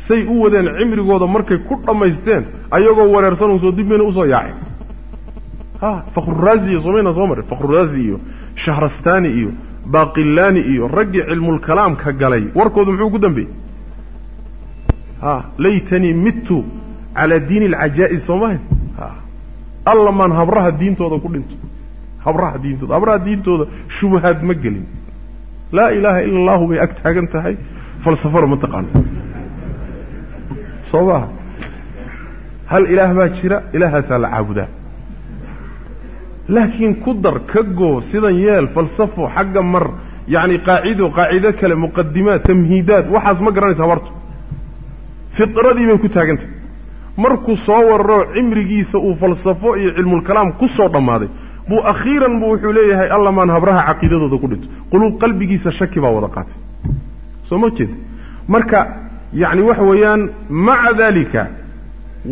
Say u wadeen cimrigooda markay ku dhammaysteen ayagoo wareersan unsoo dib mayna u soo yaaceen ha fakhruraazi iyo somayna soo marin fakhruraazi iyo shahrastani iyo baaqillaani iyo raggii cilmulkalaamka galay. Warkoodu muxuu ku dambeeyey? Ha laytanii mittu calaa diini alcajaa'is soo mahayn ha. Alla maan habraha diintooda ku dhinto. Habraha diintooda. Habraha diintooda shubahaad ma gelin laa ilaaha ila allahu bay ag taagan tahay falsafana ma taqaano soo maha hal ilaah baa jira ilaahaasaa la caabudaa laakiin ku dar ka goo sidan yeel falsafo xagga mar yacni qaacido qaacido kale muqadimaad tamhiidaad waxaas ma garanaysa habartu fitradii bay ku taagantahay markuu soo wararo cimrigiisa uu falsafo iyo cilmulkalaam ku soo dhammaaday buu akhiiran buu wuxuu leeyahay alla maan habraha caqiidadooda ku dhinto quluub qalbigiisa shaki baa wada qaatay. Soo ma jeeda marka yacni waxa weeyaan maca daalika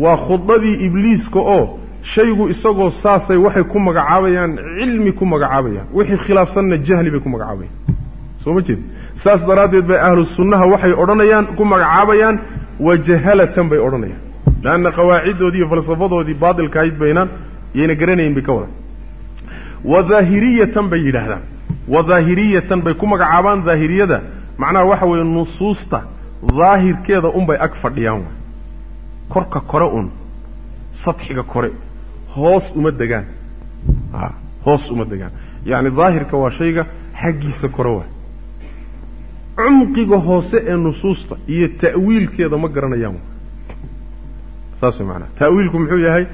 waa khudadii ibliiska oo shaygu isagoo saasay waxay ku magacaabayaan cilmi ku magacaabayaan. Wixii khilaafsanna jahli bay ku magacaabayaan. Soo ma jeeda saas daraaddeed bay ahlu sunnaha waxay odhanayaan ku magacaabayaan wajahalatan bay odhanayaan. Leanna qawaaciddoodii iyo falsafadoodii baatilka ahayd baynaan yayna garanayn bay ka wadan wadaahiriyatan bay yidhaahdaan. Wadaahiriyatan bay ku magacaabaan daahiriyada macnaha waxa weeye nusuusta daahirkeeda unbay ag fadhiyaan waay. Korka kore un sadxiga kore hoos uma degaan. A hoos uma degaan. Yacni daahirka waa shayga xaggiisa kore waay. Cumqiga hoose ee nusuusta iyo ta'wiilkeeda ma garanayaan waay. Saas way macanaha ta'wiilku muxuu yahay?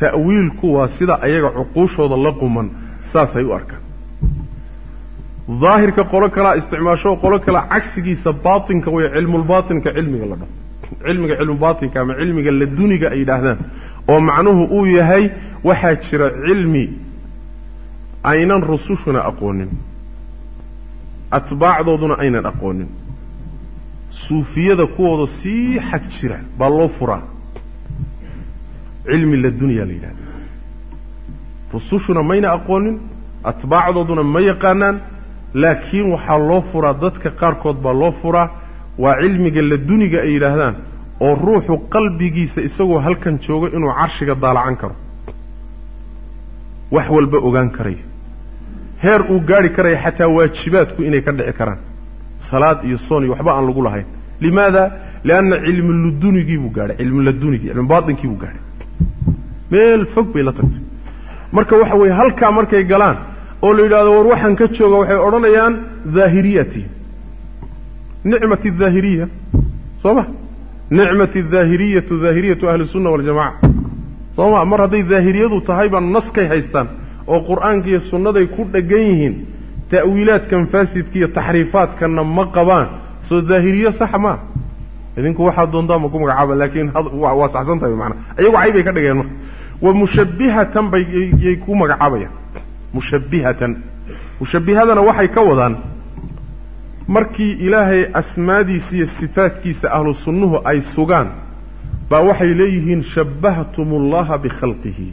Ta'wiilku waa sida ayaga cuquushooda la quman saasay u arkaan. Daahirka qolo kalaa isticmaasho qolo kalaa cagsigiisa baatinka way cilmulbaatinka cilmiga la dhaho. Cilmiga cilmubaatinka ama cilmiga laduniga ay yidhaahdaan. Oo macnuhu uu yahay waxaa jira cilmi aynan rusushuna aqoonin. Atbaacdooduna aynan aqoonin. Suufiyada kuwooda sii xag jira baa loo furaa. Cilmi ladunya la yidhahda rusushuna mayna aqoonin atbaacdooduna ma yaqaanaan laakiin waxaa loo furaa dadka qaarkood baa loo furaa waa cilmiga laduniga ay yidhaahdaan oo ruuxu qalbigiisa isagoo halkan jooga inuu carshiga daalacan karo. Wax walba ogaan karayo heer uu gaadhi karaya xataa waajibaadku inay ka dhici karaan. Salaad iyo soon iyo waxba aan lagu lahayn. Limaada? Lianna cilmu ludunigii buu gaadhay cilmu ladunigii cilmu baatinkii buu gaadhay meel fog bay la tagtay marka waxa weeye halkaa markay galaan oo la yidhahdo war waxaan ka jooga waxay odhanayaan daahiriyati nicmati daahiriya soo ma? Nicmati daahiriyatu daahiriyatu ahli sunna waljamaca soo ma? Mar hadday daahiriyadu tahayba naskay haystaan oo qur'aanka iyo sunnaday ku dheggan yihiin ta'wiilaadkan faasidka iyo taxriifaadkanna ma qabaan. Soo daahiriyo saxa maa idinku waxaad doontaan ma ku magacaaba laakiin waa saxsan tahay maanaa ayagu cay ka dhigeen marka wa mushabbihatan bay yay ku magacaabayaan mushabbihatan. Mushabbihadana waxay ka wadaan markii ilaahay asmaadiisa iyo sifaadkiisa ahlu sunnuhu ay sugaan baa waxay leeyihiin shabbahtum ullaha bikhalqihi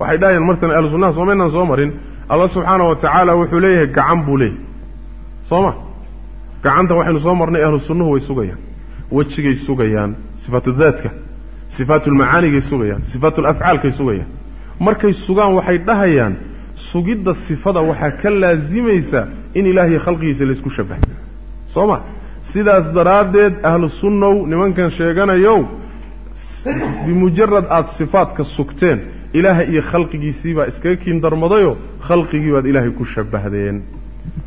waxay dhahayaan martan ahlu sunnaha soomaynaan soo marin allah subxaana wa tacaala wuxuu leeyahay gacan buu leeyahay. Soo ma? Gacanta waxaynu soo marnay ahlu sunnuhu way sugayaan. Wejigay sugayaan sifaatu daadka sifaatulmacaanigay sugayaan sifaatulafcaalkay sugayaan. Markay sugaan waxay dhahayaan sugidda sifada waxaa ka laasimaysa in ilaahiy khalqigiisa laysku shabahay soo ma? Sidaas daraaddeed ahlu sunnow nimankan sheeganayow bimujarad aada sifaadka sugteen ilaaha iyo khalqigiisiibaa iskaga kiindarmadayoo khalqigii baad ilaahay ku shabahdeen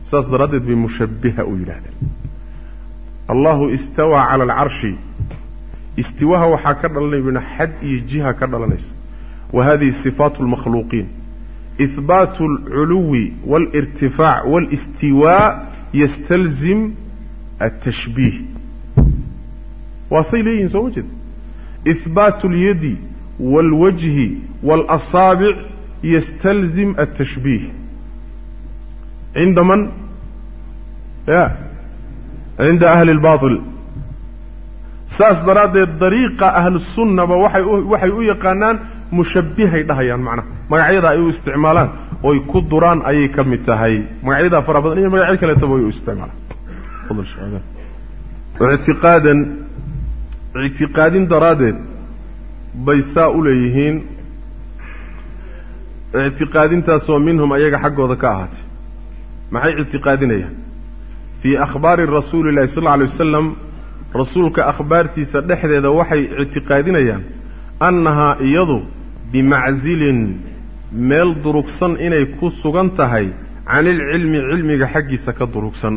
saas daraaddeed bay mushabbiha u yidhahdeen allahu istawaa cala alcarshi istiwaha waxaa ka dhalanaya bina xad iyo jiha ka dhalanaysa wa hadihi sifaatu lmakhluuqiin ihbaatu alculuwi waalirtifaac waalistiwaa yastalzim altashbiih waasay leeyihin soo ma jeed ihbaatu اlyadi wاlwajhi wاlasaabic yastalzim altashbiih cinda man ya cinda ahli اlbaطil saas daraaddeed dariiqa ahlusunnaba waxay waxay u yaqaanaan mushabbihay dhahayaan macnaha. Magacyada ay u isticmaalaan oy ku duraan ayay ka mid tahay. Magacyadaa fara badan iyo magacyo kaleetaba way u isticmaalaan. Ictiqaadan ictiqaadin daraaddeed bay saa u leeyihiin. Ictiqaadintaasoo minhum ayaga xaggooda ka ahaatay. Maxay ictiqaadinayaan? Fii akhbaari rasuuli illahi sal alla alay wasalam rasuulka akhbaartiisa dhexdeeda waxay ictiqaadinayaan annahaa iyadu bimacsilin meel durugsan inay ku sugan tahay canilcilmi cilmiga xaggiisa ka durugsan.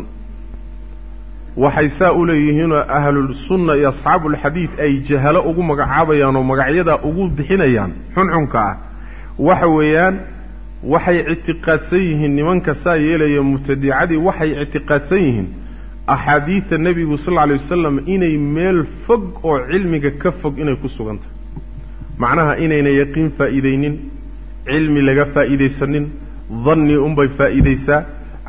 Waxay saa u leeyihiinoo ahlulsunna iyo asxaabuulxadiid ay jahalo ugu magacaabayaan oo magacyadaa ugu bixinayaan xunxunka ah. Waxa weeyaan waxay ictiqaadsan yihiin nimanka saa yeelaya mubtadicadii waxay ictiqaadsan yihiin axaadiidta nebigu sal alla lay wasalam inay meel fog oo cilmiga ka fog inay ku sugan tahay macnaha inayna yaqiin faa'iidaynin cilmi laga faa'iidaysanin danni unbay faa'iidaysaa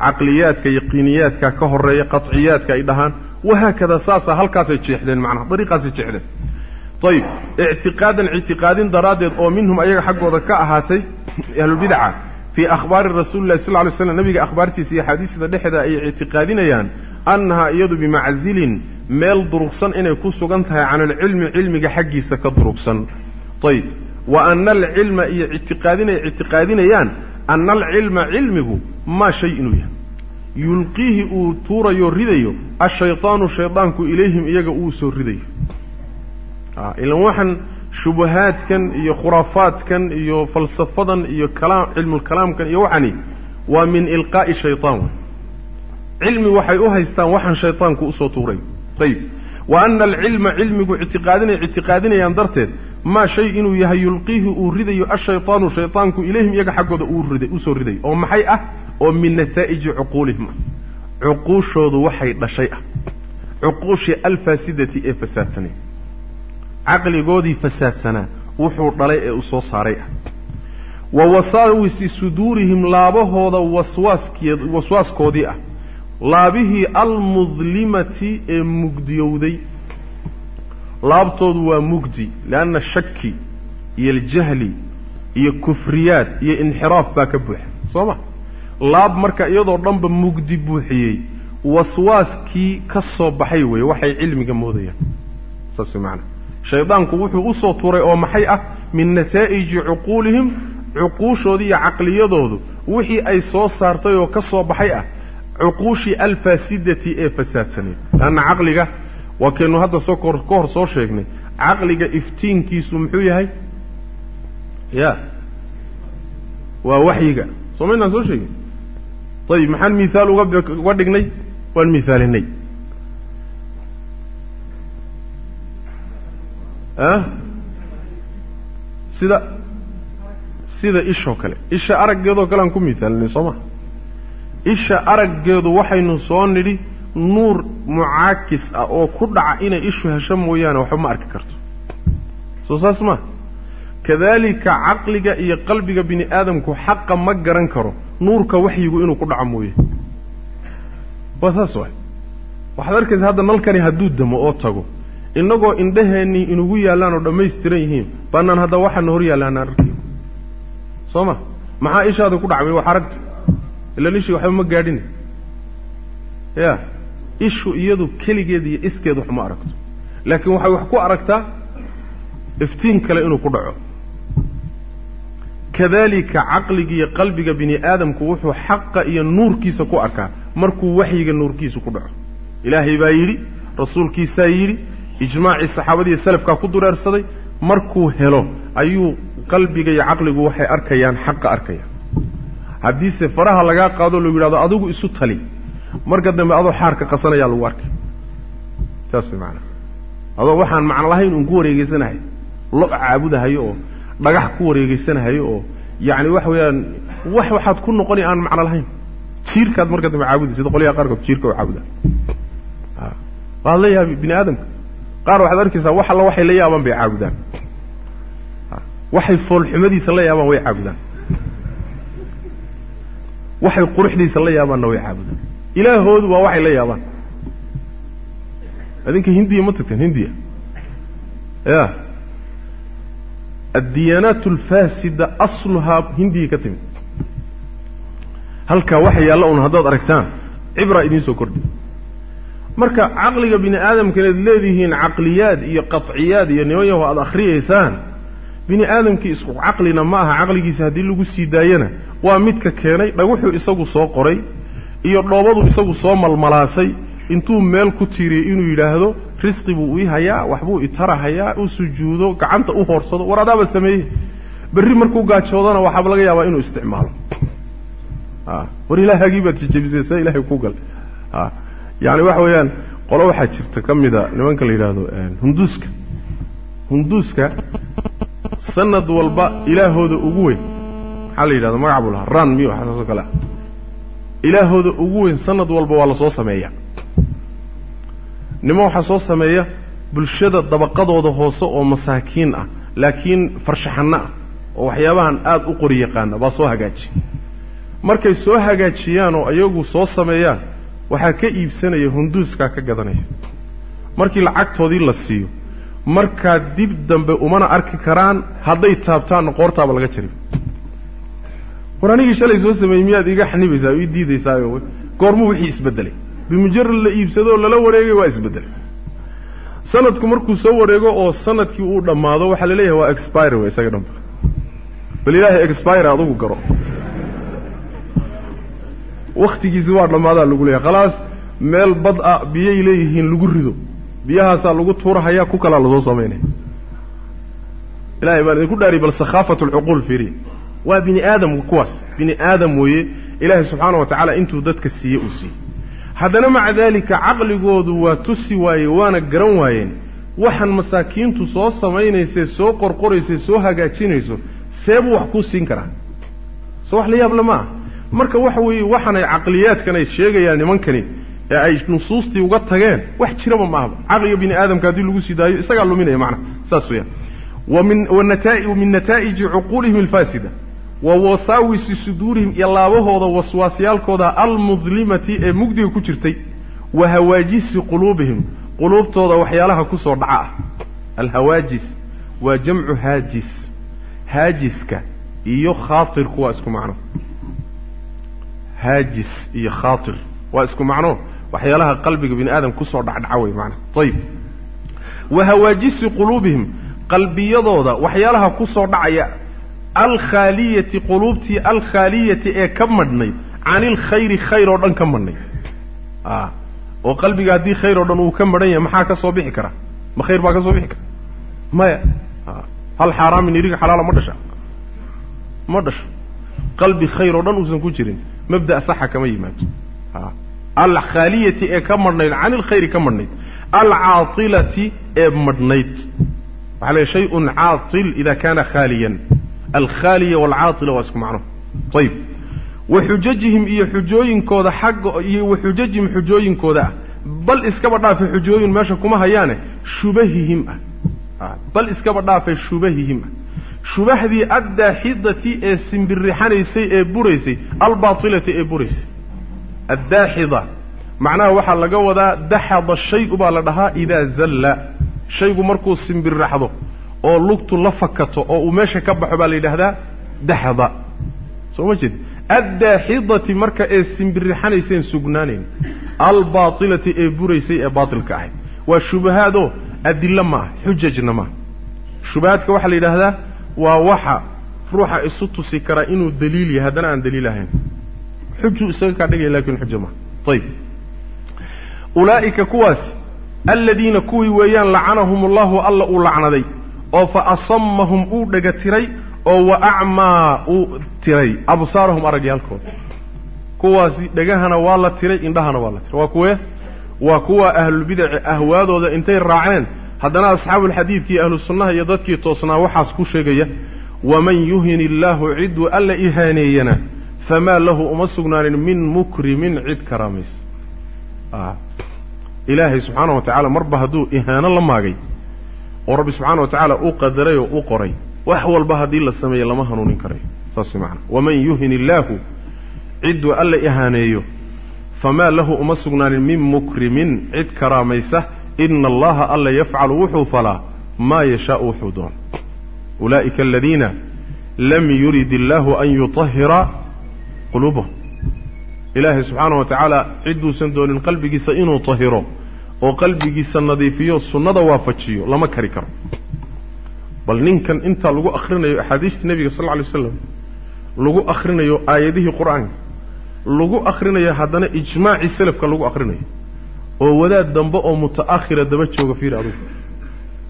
caqliyaadka yaqiiniyaadka ka horreeya qaciyaadka ay dhahaan wahaakada saasa halkaasay jeexdeen macnaha dariiqaasay jeexdeen. Ayib ictiqaadan ictiqaadin daraaddeed oo minhum ayaga xaggooda ka ahaatay ahlulbidaca fii akhbaari rasuulillahi sal ly slam nabiga akhbaartiisa iyo axaadiisda dhexda ayay ictiqaadinayaan annahaa iyadu bimacsilin meel durugsan inay ku sugan tahay can alcilmi cilmiga xaggiisa ka durugsan. Ayib wa ana alcilma iyo ictiqaadinay ictiqaadinayaan ana alcilma cilmigu maa shay inuu yahay. Yulqiihi uu tuurayo ridayo ashaydaanu shaydaanku ilayhim iyaga uu soo ridayo. Ilan waxaan shubahaadkan iyo khuraafaadkan iyo falsafadan iyo kalaam cilmulkalaamkan iyo waxani waa min ilqaa'i shaytaan cilmi waxay u haystaan waxaan shaydaanku u soo tuuray. Ayib wa ana alcilma cilmigu ictiqaadinay ictiqaadinayaan darteed maa shay inuu yahay yulqiihi uu ridayo ashaydaanu shaydaanku ilayhim iyaga xaggooda uuriday u soo ridayo oo maxay ah? Oo min nataa'iji cuquulihim. Ah cuquushoodu waxay dhashay ah. Cuquushii alfaasidati ee fasaadsanay. Caqligoodii fasaadsanaa wuxuu dhalay ee u soo saaray ah. Wa wasaawisi suduurihim laabahooda waswaaskeed waswaaskoodii ah laabihii almudlimati ee mugdiyowday. Laabtoodu waa mugdi lianna shaki iyo aljahli iyo kufriyaad iyo inxiraaf baa ka buuxa. Soo ma? Laab marka iyadoo dhanba mugdi buuxiyey waswaaskii ka soo baxay weeye waxay cilmiga moodayaan. Saas way macana shaydaanku wuxuu u soo tuuray oo maxay ah? Min nataa'iji cuquulihim cuquushoodii iyo caqliyadoodu. Wixii ay soo saartay oo ka soo baxay ah cuquushii alfaasidati ee fasaadsaneed leanna caqliga waa kaynu hadda soo kor ka hor soo sheegnay. Caqliga iftiinkiisu muxuu yahay? Ya waa waxyiga. Soo maynaan soo sheegin? Ayib maxaan mihaal uga uga dhignay? Waan mihaalinay ah sida sida ishoo kale. Isha araggeedoo kale aan ku mihaalinay soo ma isha araggeedu waxaynu soo nidhi nuur mucaakis ah oo ku dhaca inay ishu hesho mooyaane waxba ma arki karto. Soo saas ma. Kadalika caqliga iyo qalbiga bini aadamku xaqa ma garan karo nuurka waxyigu inuu ku dhaco mooye. Waa saas waay. Waxaad arkaysa hadda nalkani hadduu damo oo tago innagoo indhaheennii inugu yaallaan oo dhammaystiran yihiin baanaan hadda waxaana hor yaallaanaan arkayn soo ma? Maxaa ishaada ku dhacmay wax aragta ilaan ishii waxba ma gaadhin ya ishu iyadu keligeed iyo iskeed wax ma aragto. Laakiin waxay wax ku aragtaa iftiin kale inuu ku dhaco. Kadalika caqliga iyo qalbiga bini aadamku wuxuu xaqa iyo nuurkiisa ku arkaa. Markuu waxyiga nuurkiisa ku dhaco. Ilaahay baa yidhi rasuulkiisaa yidhi ijmaacii saxaabadiiyo salafkaa ku dureersaday markuu helo ayuu qalbiga iyo caqligu waxay arkayaan xaqa arkayaan haddiise faraha lagaa qaadoo lagu yidhahdo adigu isu tali. Marka dambe adoo xaarka qasanayaa lagu arkay saas way macanaa adoo waxaan macno lahayn uun ku wareegeysanahay lo caabudahayo oo dhagax ku wareegeysanahayo oo yacni waxa weeyaan wax waxaad ku noqoni aan macno lahayn. Jiirkaad marka dambe caabudi sida qolyaha qaarkood jiirka oo caabuda. Waad la yaabi bini aadamka. Qaar waxaad arkaysaa wax alla waxay la yaabaan bay caabudaan. Waxay foolxumadiisa la yaabaan way caabudaan waxay quruxdiisa la yaabaanna way caabudaan ilaahoodu waa waxay la yaabaan. Adinka hindiya ma tagteen hindiya. Ya addiyaanaat alfaasida asluhaa hindiyay ka timid. Halkaa waxa yaalla un haddaad aragtaan cibraa idiin soo kordhi. Marka caqliga bini aadamka inaad leedihiin caqliyaad iyo qaciyaad iyo niman yaho aada akhriyaysaan bini aadamkii isku caqlina ma aha caqligiisa haddii lagu sii daayana. Waa midka keenay dhaguxuu isagu soo qoray iyo dhoobaduu isagu soo malmalaasay. Intuu meel ku tiiriyey inuu yidhaahdo risqi buu ii hayaa waxbuu itarahayaa u sujuudo gacanta u hoorsado war adaaba sameeyey. Berri markuu gaajoodana waxaaba laga yaabaa inuu isticmaalo. War ilaahagii baad jijabisay ilahay ku gal. Yani waxa weeyaan qolo waxaa jirta ka mida nimanka la yidhaahdo hunduuska. Hunduuska sanad walba ilaahooda ugu weyn. Maxaa la yidhahda magac buu lahaa. Ran miyo waxaasoo kale ah. Ilaahooda ugu weyn sanad walba waa la soo sameeya nimo waxaa soo sameeya bulshada dabaqadooda hoose oo masaakiin ah laakiin farshaxanno ah oo waxyaabahan aada u qori yaqaana baa soo hagaajiya markay soo hagaajiyaan oo iyagu soo sameeyaan waxaa ka iibsanaya hunduuskaa ka gadanaya. Markii lacagtoodii la siiyo markaa dib dambe umana arki karaan hadday taabtaanna qoortaaba laga jari. War anigii shalay soo sameeyey miyaad iga xanibaysaa o ii diidaysaayo? Goormuu wixii isbeddelay bimujarad la iibsado oo lala wareegay waa isbeddelay sanadku markuu soo wareego oo sannadkii uu dhammaado waxaa la leeyahay waa expire wey isaga dhanba bal ilaahay expire adugu garo. Wakhtigiisi waa dhammaadaa lagu leeyahay. Khalaas meel bad ah biyay leeyihiin lagu rido biyahaasaa lagu tuurahayaa ku kalaa la soo samaynaya ilahay baan idinku dhaari bal sakhaafat alcuquul fiiriya waa bini aadamka kuwaas. Bini aadam weeye ilaahay subxaana wa tacaala intuu dadka siiye uu siiyey. Haddana maca daalika caqligoodu waa tusi waaye waana garan waayeen. Waxaan masaakiintu soo samaynaysee soo qorqoraysay soo hagaajinayso seebuu wax kuu siin karaa. Soo wax la yaabla ma ah marka waxa weeye waxaanay caqliyaadkan ay sheegayaan nimankani ee ay nusuustii uga tageen wax jiraba ma ahba caqliga bini aadamka haddii lagu sii daayo isagaa luminaya macnaha saas weeyaan. Wamin min nataa'iji cuquulihim alfaasida. Wa wasaawisi suduurihim iyo laabahooda waswaasyaalkooda almudlimati ee mugdiga ku jirtay. Wa hawaajisi quluubihim. Quluubtooda waxyaalaha ku soo dhaca ah. Alhawaajis. Waa jamcu haajis. Haajiska iyo khaatirku waa isku macno. Haajis iyo khaatir. Waa isku macno waxyaalaha qalbiga bini aadam ku soo dhacdhaca wey maanaa ayib wa hawaajisi quluubihim qalbiyadooda waxyaalaha ku soo dhacaya alkhaaliyati quluubtii alkhaaliyati ee ka madhnayd can ilkhayri khayr oo dhan ka madhnayd oo qalbiga haddii khayr oo dhan uu ka madhan yahay maxaa ka soo bixi kara? Ma khayr baa ka soo bixi kara? Maya. Hal xaaraamin iriga xalaala ma dhasha? Ma dhasho. Qalbi khayr oo dhan uusan ku jirin mabda' saxa kama yimaado alkhaaliyati ee ka madhnayd can ilkhayri ka madhnayd alcaailati ee madhnayd waxaa la shayun caail ida kana khaaliyan. Alkhaaliya walcaatila waa isku macno. Ayib wa xujajihim iyo xujooyinkooda xagga iyo wa xujajihim xujooyinkooda ah. Bal iskaba dhaafe xujooyin meesha kuma hayaane shubahihim ah. Bal iskaba dhaafe shubahihim ah. Shubahdii addaaxidati ee simbirixanaysay ee buraysay albaatilati ee buraysay addaaxida macnaha waxaa laga wadaa daxada shayu baa la dhahaa idaa zalla shaygu markuu simbirraxdo oo lugtu la fakato oo uu meesha ka baxo baa la yidhaahdaa daxda soo ma jeed addaaxidati marka ee simbirixanayseen sugnaanayn albaatilati ee buraysay ee baatilka ahayd waa shubahaadoo adilla ma ah xujajna maaha shubahaadka waxaa la yidhaahdaa waa waxa ruuxa isu tusi karaa inuu daliil yahay haddana aan daliil ahayn xujuu isaga kaa dhigaya laakiin xuja maaha ayib ulaa'ika kuwaasi aladiina kuwii weeyaan lacanahum allahu alla uu lacnaday oo fa asamahum uu dhega tiray oo wa acmaa uu tiray absaarahum aragyaalkooda kuwaasi dhegahana waa la tiray indhahana waa la tiray. Waa kuwee? Waa kuwa ahlulbidaci ahwaadooda intay raaceen. Haddana asxaabuulxadiidkii iyo ahlu sunnaha iyo dadkii toosnaa waxaas ku sheegaya waman yuhin illaahu cidduu alla ihaaneeyana famaa lahu uma sugnaanin min mukrimin cid karaamaysa ilaahay subxaana wa tacaala marba hadduu ihaano la maagay oo rabbi subxaana wa tacaala uu qadaray oo u qoray wax walba haddii la sameeye lama hanuunin karayo saas way macana waman yuhin illaahu cidduu alla ihaaneeyo famaa lahu uma sugnaanin min mukrimin cid karaamaysa ina allaha alla yafcalu wuxuu falaa maa yashaau wuxuu doono ulaa'ika aladiina lam yurid illaahu an yutahira quluubahum ilaahay subxaanahu wa tacaala cidduusan doonin qalbigiisa inuu tahiro oo qalbigiisa nadiifiyo sunnada waafajiyo lama kari karo. Bal ninkan intaa lagu akhrinayo axaadiistii nebiga sal lla alay waslam lagu akhrinayo aayadihii qur'aanka lagu akhrinayo haddana ijmaacii selafka lagu akhrinayo oo wadaad dambe oo muta'akhira daba jooga fiir adugu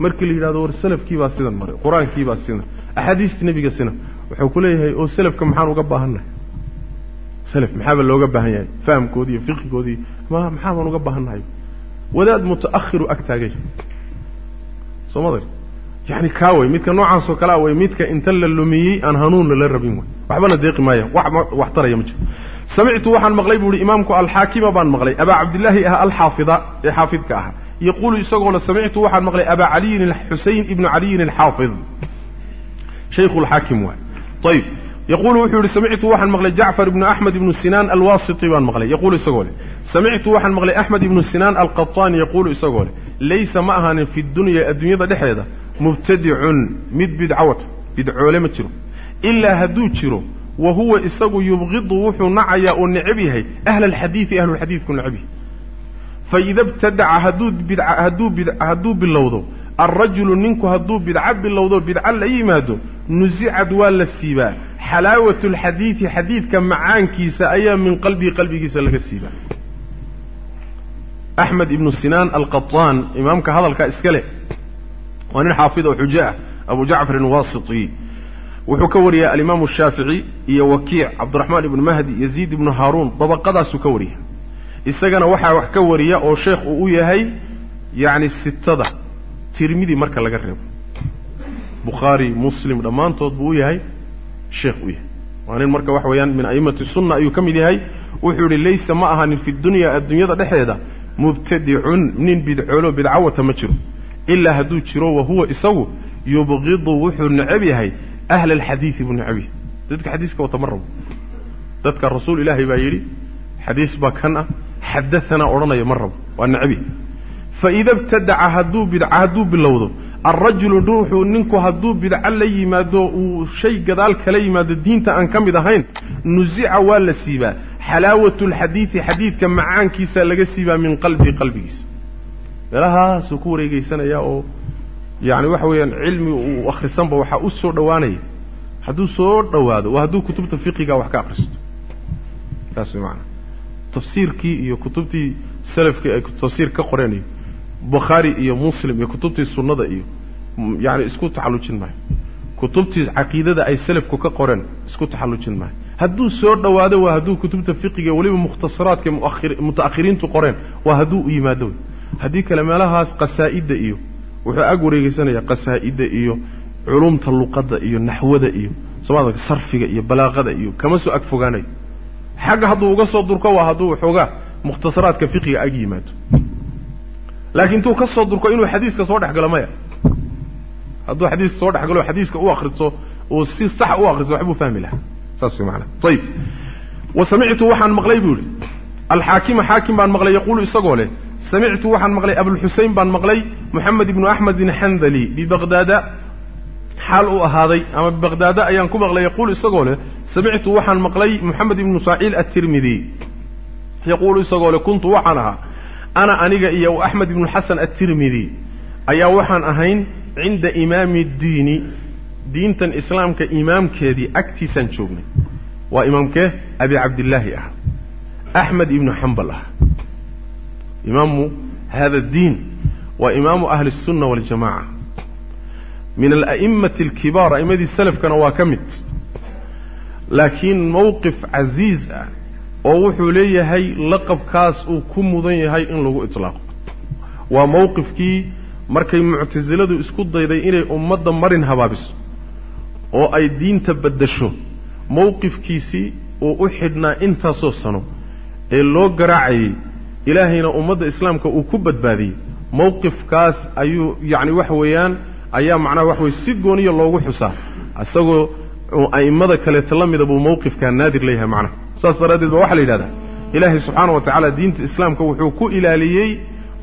markii la yidhahdo war selafkii baa sidan maray qur'aankii baa sidan axaadiistii nebiga sina wuxuu ku leeyahay oo selafka maxaan uga baahannahay selaf maxaaba looga baahan yahay? Fahamkoodii iyo fiqigoodii ma maxaa baan uga baahannahay wadaad muta'akhiru ag taagay. Soo ma dar yani kaa wey midka noocaasoo kalea wey midka inta la lumiyey aan hanuunna la rabin wey waxbana deeqi maaya. Wax taraya ma jiro. Samictu waxaan maqlay buu ihi imaamku alxaakima baan maqlay. Abaa cabdillaahi ah alxaafida ee xaafidka ahaa yaquulu isagoona samictu waxaan maqlay abaa caliyin xusein ibnu caliyin alxaafid. Shaykhu lxaakim waay ayib yaquulu wuxuu yihi samictu waxaan maqlay jacfar ibnu axmed ibnu sinaan alwasiti baan maqlay yaquulu isagoo leh samictu waxaan maqlay axmed ibnu sinaan alqaطaani yaquulu isagoo leh laysa ma ahaanin fi dunya adduunyada dhexeeda mubtadicun mid bidcawata bidcoole ma jiro ilaa hadduu jiro wa huwa isagu yubqidu wuxuu nacayaa oo necab yahay ahla alxadiidi ahlulxadiidku necab yahay faida btadaca hadduu bid hadduu bid hadduu bilowdo alrajulu ninku hadduu bidco bilowdo bidco la yimaado nusicad waa la siibaa xalaawatu alxadiidi xadiidka macaankiisa ayaa min qalbihi qalbigiisa laga siibaa. Axmed ibnu sinaan alqaطaan imaamka hadalkaa iska leh waa nin xaafid oo xujo ah abu jacfarin wasiti wuxuu ka wariyaa alimaamu shaafici iyo wakiic cabdiraxmaan ibnu mahdi yaziid ibnu haaruun dabaqadaasuu ka wariya isagana waxaa wax ka wariya oo sheekh uu u yahay yacni sitada tirmidi marka laga reebo. Bukhaari muslim dhammaantood buu u yahay sheekh u yahay waa nin marka waxa weeyaan min a'immati sunna ayuu ka mid yahay. Wuxuu yidhi laysa ma ahanin fi dunya adduunyada dhexeeda mubtadicun nin bidcoolo bidcawata ma jiro. Ilaa hadduu jiro wa huwa isagu yubqidu wuxuu necab yahay ahla alxadiidi buu necab yahay. Dadka xadiiska wata ma rabo. Dadka rasuul ilaahay baa yidhi xadiis baa kan ah xadaanaa odhanaya ma rabo. Waa necab yahay. Faida btadaca hadduu bidca hadduu bilowdo alrajulu ruuxuu ninku hadduu bidco la yimaado uu shay gadaal kala yimaado diinta aan ka mid ahayn nusica waa la siibaa xalaawatu alxadiidi xadiidka macaankiisa laga siibaa min qalbii qalbigiisa meelahaasuu ku wareegeysanayaa oo yacni waxa weeyaan cilmi uu akhrisanba waxaa u soo dhowaanaya hadduu soo dhowaado waa hadduu kutubta fiqiga wax ka akhristo saas way macanaa tafsiirkii iyo kutubtii salafkii ay tafsiir ka qoreen iyo bukhaari iyo muslim iyo kutubtii sunnada iyo yacni isku taxallujin maayo. Kutubtii caqiidada ay salafku ka qoreen isku taxallujin maayo. Hadduu soo dhowaado waa hadduu kutubta fiqiga weliba mukhtasaraadka muta'akhiriintu qoreen waa hadduu u yimaado haddii kale meelahaas qasaa'idda iyo wuxuu ag wareegeysanayaa qasaa'idda iyo culumta luqadda iyo naxwada iyo somaada sarfiga iyo balaaqada iyo kama soo ag fogaanayo xagga hadduu uga soo durko waa hadduu waxoogaa mukhtasaraadka fiqiga ag yimaado laakiin intuu ka soo durko inuu xadiiska soo dhex galo maya. Hadduu xadiiska soo dhex galo xadiiska u akriso uu si sax u akriso waxbuu fahmi lahaa. Saas way macanaa ayib wa samictu waxaan maqlay buu yihi alxaakima xaakim baan maqlay yaquulu isagoo leh samictu waxaan maqlay abulxusein baan maqlay moxamed ibnu axmedin xandali bibaqdaada xaal uu ahaaday ama bibaqdaada ayaan ku maqlay yaquulu isagoo leh samictu waxaan maqlay moxamed ibnu saaciil atirmidi yaquulu isagoo leh kuntu waxaan ahaa ana aniga iyo axmed ibnu xasan atirmidi ayaa waxaan ahayn cinda imaami ddiini diintan islaamka imaamkeedii agtiisaan joognay waa imaamkee abi cabdillaahi ah axmed ibnu xambal ah imaamu hada diin waa imaamu ahli الsunna waاljamaca min ala'immati alkibaar a'immadii salafkana waa ka mid laakiin mowqif casiiz ah oo wuxuu leeyahay laqabkaas uu ku mudan yahay in lagu iطlaaqo waa mowqifkii markay muctasiladu isku dayday inay ummadda marin habaabiso oo ay diinta baddasho mowqifkiisii uu u xidhnaa intaasoo sano ee loo garaacayey ilaahayna ummadda islaamka uu ku badbaadiyey. Mowqifkaas ayuu yacni waxa weeyaan ayaa macnaha waxa weye si gooniya loogu xusaa. Isagoo a'immada kaleeto la mida buu mowqifkaa naadir leeyahay macnaha saas daraaddeed ba waxaa la yidhahdaa. Ilaahay subxaana wa tacaala diinta islaamka wuxuu ku ilaaliyey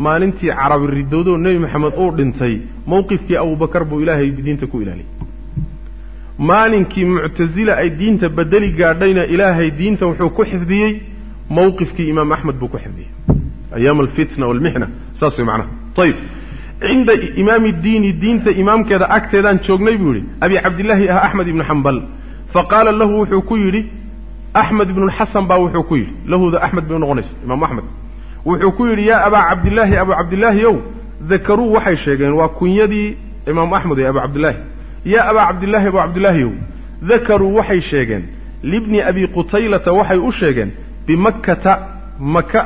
maalintii carabi ridowdoo nebi maxamed uu dhintay. Mowqifkii abubakar buu ilaahay diinta ku ilaaliyey. Maalinkii muctasila ay diinta bedeli gaadhayna ilaahay diinta wuxuu ku xifdiyey mowqifkii imaam axmed buu ku xifdiyey. Ayaama alfitna walmixna saas way macnaha. Ayib cinda imaami diini diinta imaamkeeda agteedaan joognay buu yidhi abi cabdillaahi ah axmed ibnu xambal faqaala lahu wuxuu ku yidhi axmed ibnulxasan baa wuxuu ku yidhi lahuda axmed bay u noqonaysa imaamu axmed wuxuu ku yidhi yaa abaa cabdillaahi abu cabdillaahi ow dakaruu waxay sheegeen waa kunyadii imaamu axmed ee abu cabdillaahi yaa abaa cabdillaahi abu cabdillaahi ow dakaruu waxay sheegeen libni abi qutaylata waxay u sheegeen bimakkata maka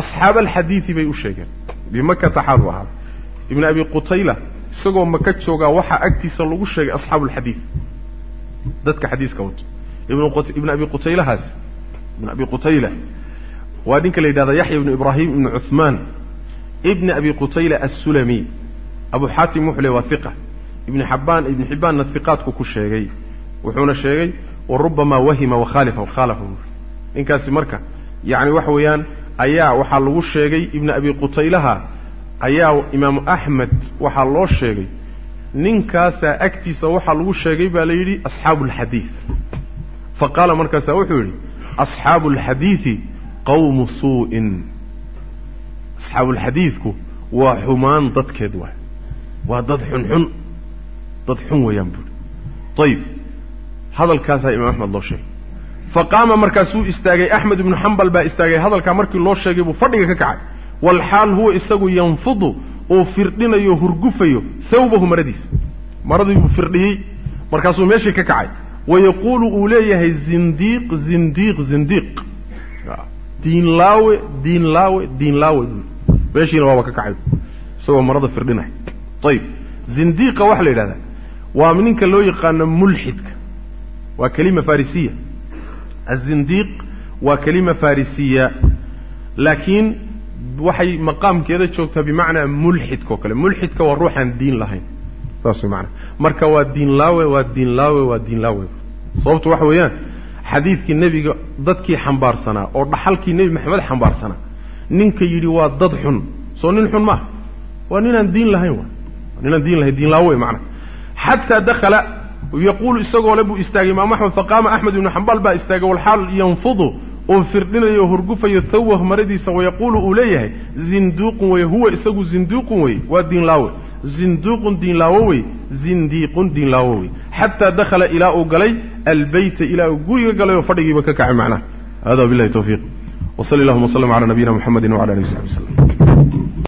asxaaba alxadiidi bay u sheegeen. Bimakkata xaaluu ahaaday ibni abi qutayla isagoo maka joogaa waxaa agtiisa lagu sheegay asxaabu alxadiid dadka xadiiska wato ibn abi qutaylahaas ibn abi qutayla waa ninka la yidhahda yaxya ibnu ibraahim ibnu cuhmaan ibni abi qutayla assulami. Abu xaatim wuxuu le waa hiqa ibni xabbaan ibni xibbaanna hiqaadku ku sheegay. Wuxuuna sheegay wa rubamaa wahima wakhaalifa khaalafa ninkaasi marka yacni waxa weeyaan ayaa waxaa lagu sheegay ibni abi qutaylaha ayaa imaamu axmed waxaa loo sheegay. Ninkaasaa agtiisa waxaa lagu sheegay baa la yidhi asxaabu alxadiid fa qaala markaasaa wuxuu yidhi asxaabu alxadiidi qawmu suu'in. Asxaabuulxadiidku waa xumaan dadkeed waay. Waa dad xunxun dad xun weeyaan buuri ayib hadalkaasaa imaam axmed loo sheegay. Fa qaama markaasuu istaagay axmed ibnu xambal baa istaagay hadalkaa markii loo sheegay buu fadhiga ka kacay. Walxaal huwa isagu yanfudu uu firdhinayo hurgufayo thawbahu maradiisa. Maradii buu firdhiyey markaasuu meeshii ka kacay wayaquulu uu leeyahay zindiiq zindiiq zindiiq diinlaawe diinlaawe diinlaawe meeshiina waaba ka kacay isagoo marada firdhinaya ayib zindiiqa waxaa la yidhahdaa waa ninka loo yaqaano mulxidka waa kelima farisiya azindiiq waa kelima farisiya laakiin waxay maqaamkeeda joogtaa bimacnaa mulxidka oo kale mulxidka waa ruuxaan diin lahayn saas maanaa marka waa diinlaawe waa diinlaawe waa diinlaawe sababtu waxa weeyaan xadiidkii nebiga dadkii xambaarsanaa oo dhaxalkii nebi maxamed xambaarsanaa ninka yidhi waa dad xun. Soo nin xun maaha waa ninaan diin lahayn waa. Ninaan diin lahayn diinlaawe macnaa xataa dakhala yaquulu isagoo le buu istaagay imaam axmed faqaama axmed ibnu xambal baa istaagay walxaal yanfudu uu firdhinayo hurgufayo thawah maradiisa wayaquulu uu leeyahay zinduuqun wey huwa isagu zinduuqun wey waa diinlaawe zinduuqun diinlaawo wey zindiiqun diinlaawo wey xataa dakhala ilaa uu galay albeyta ilaa uu guriga galay oo fadhigiiba ka kacay macnaha hada wabillahi tawfiiq. Wsali allahuma wslm cala nabiyina muxamedi wcala alihi w saxbi wslem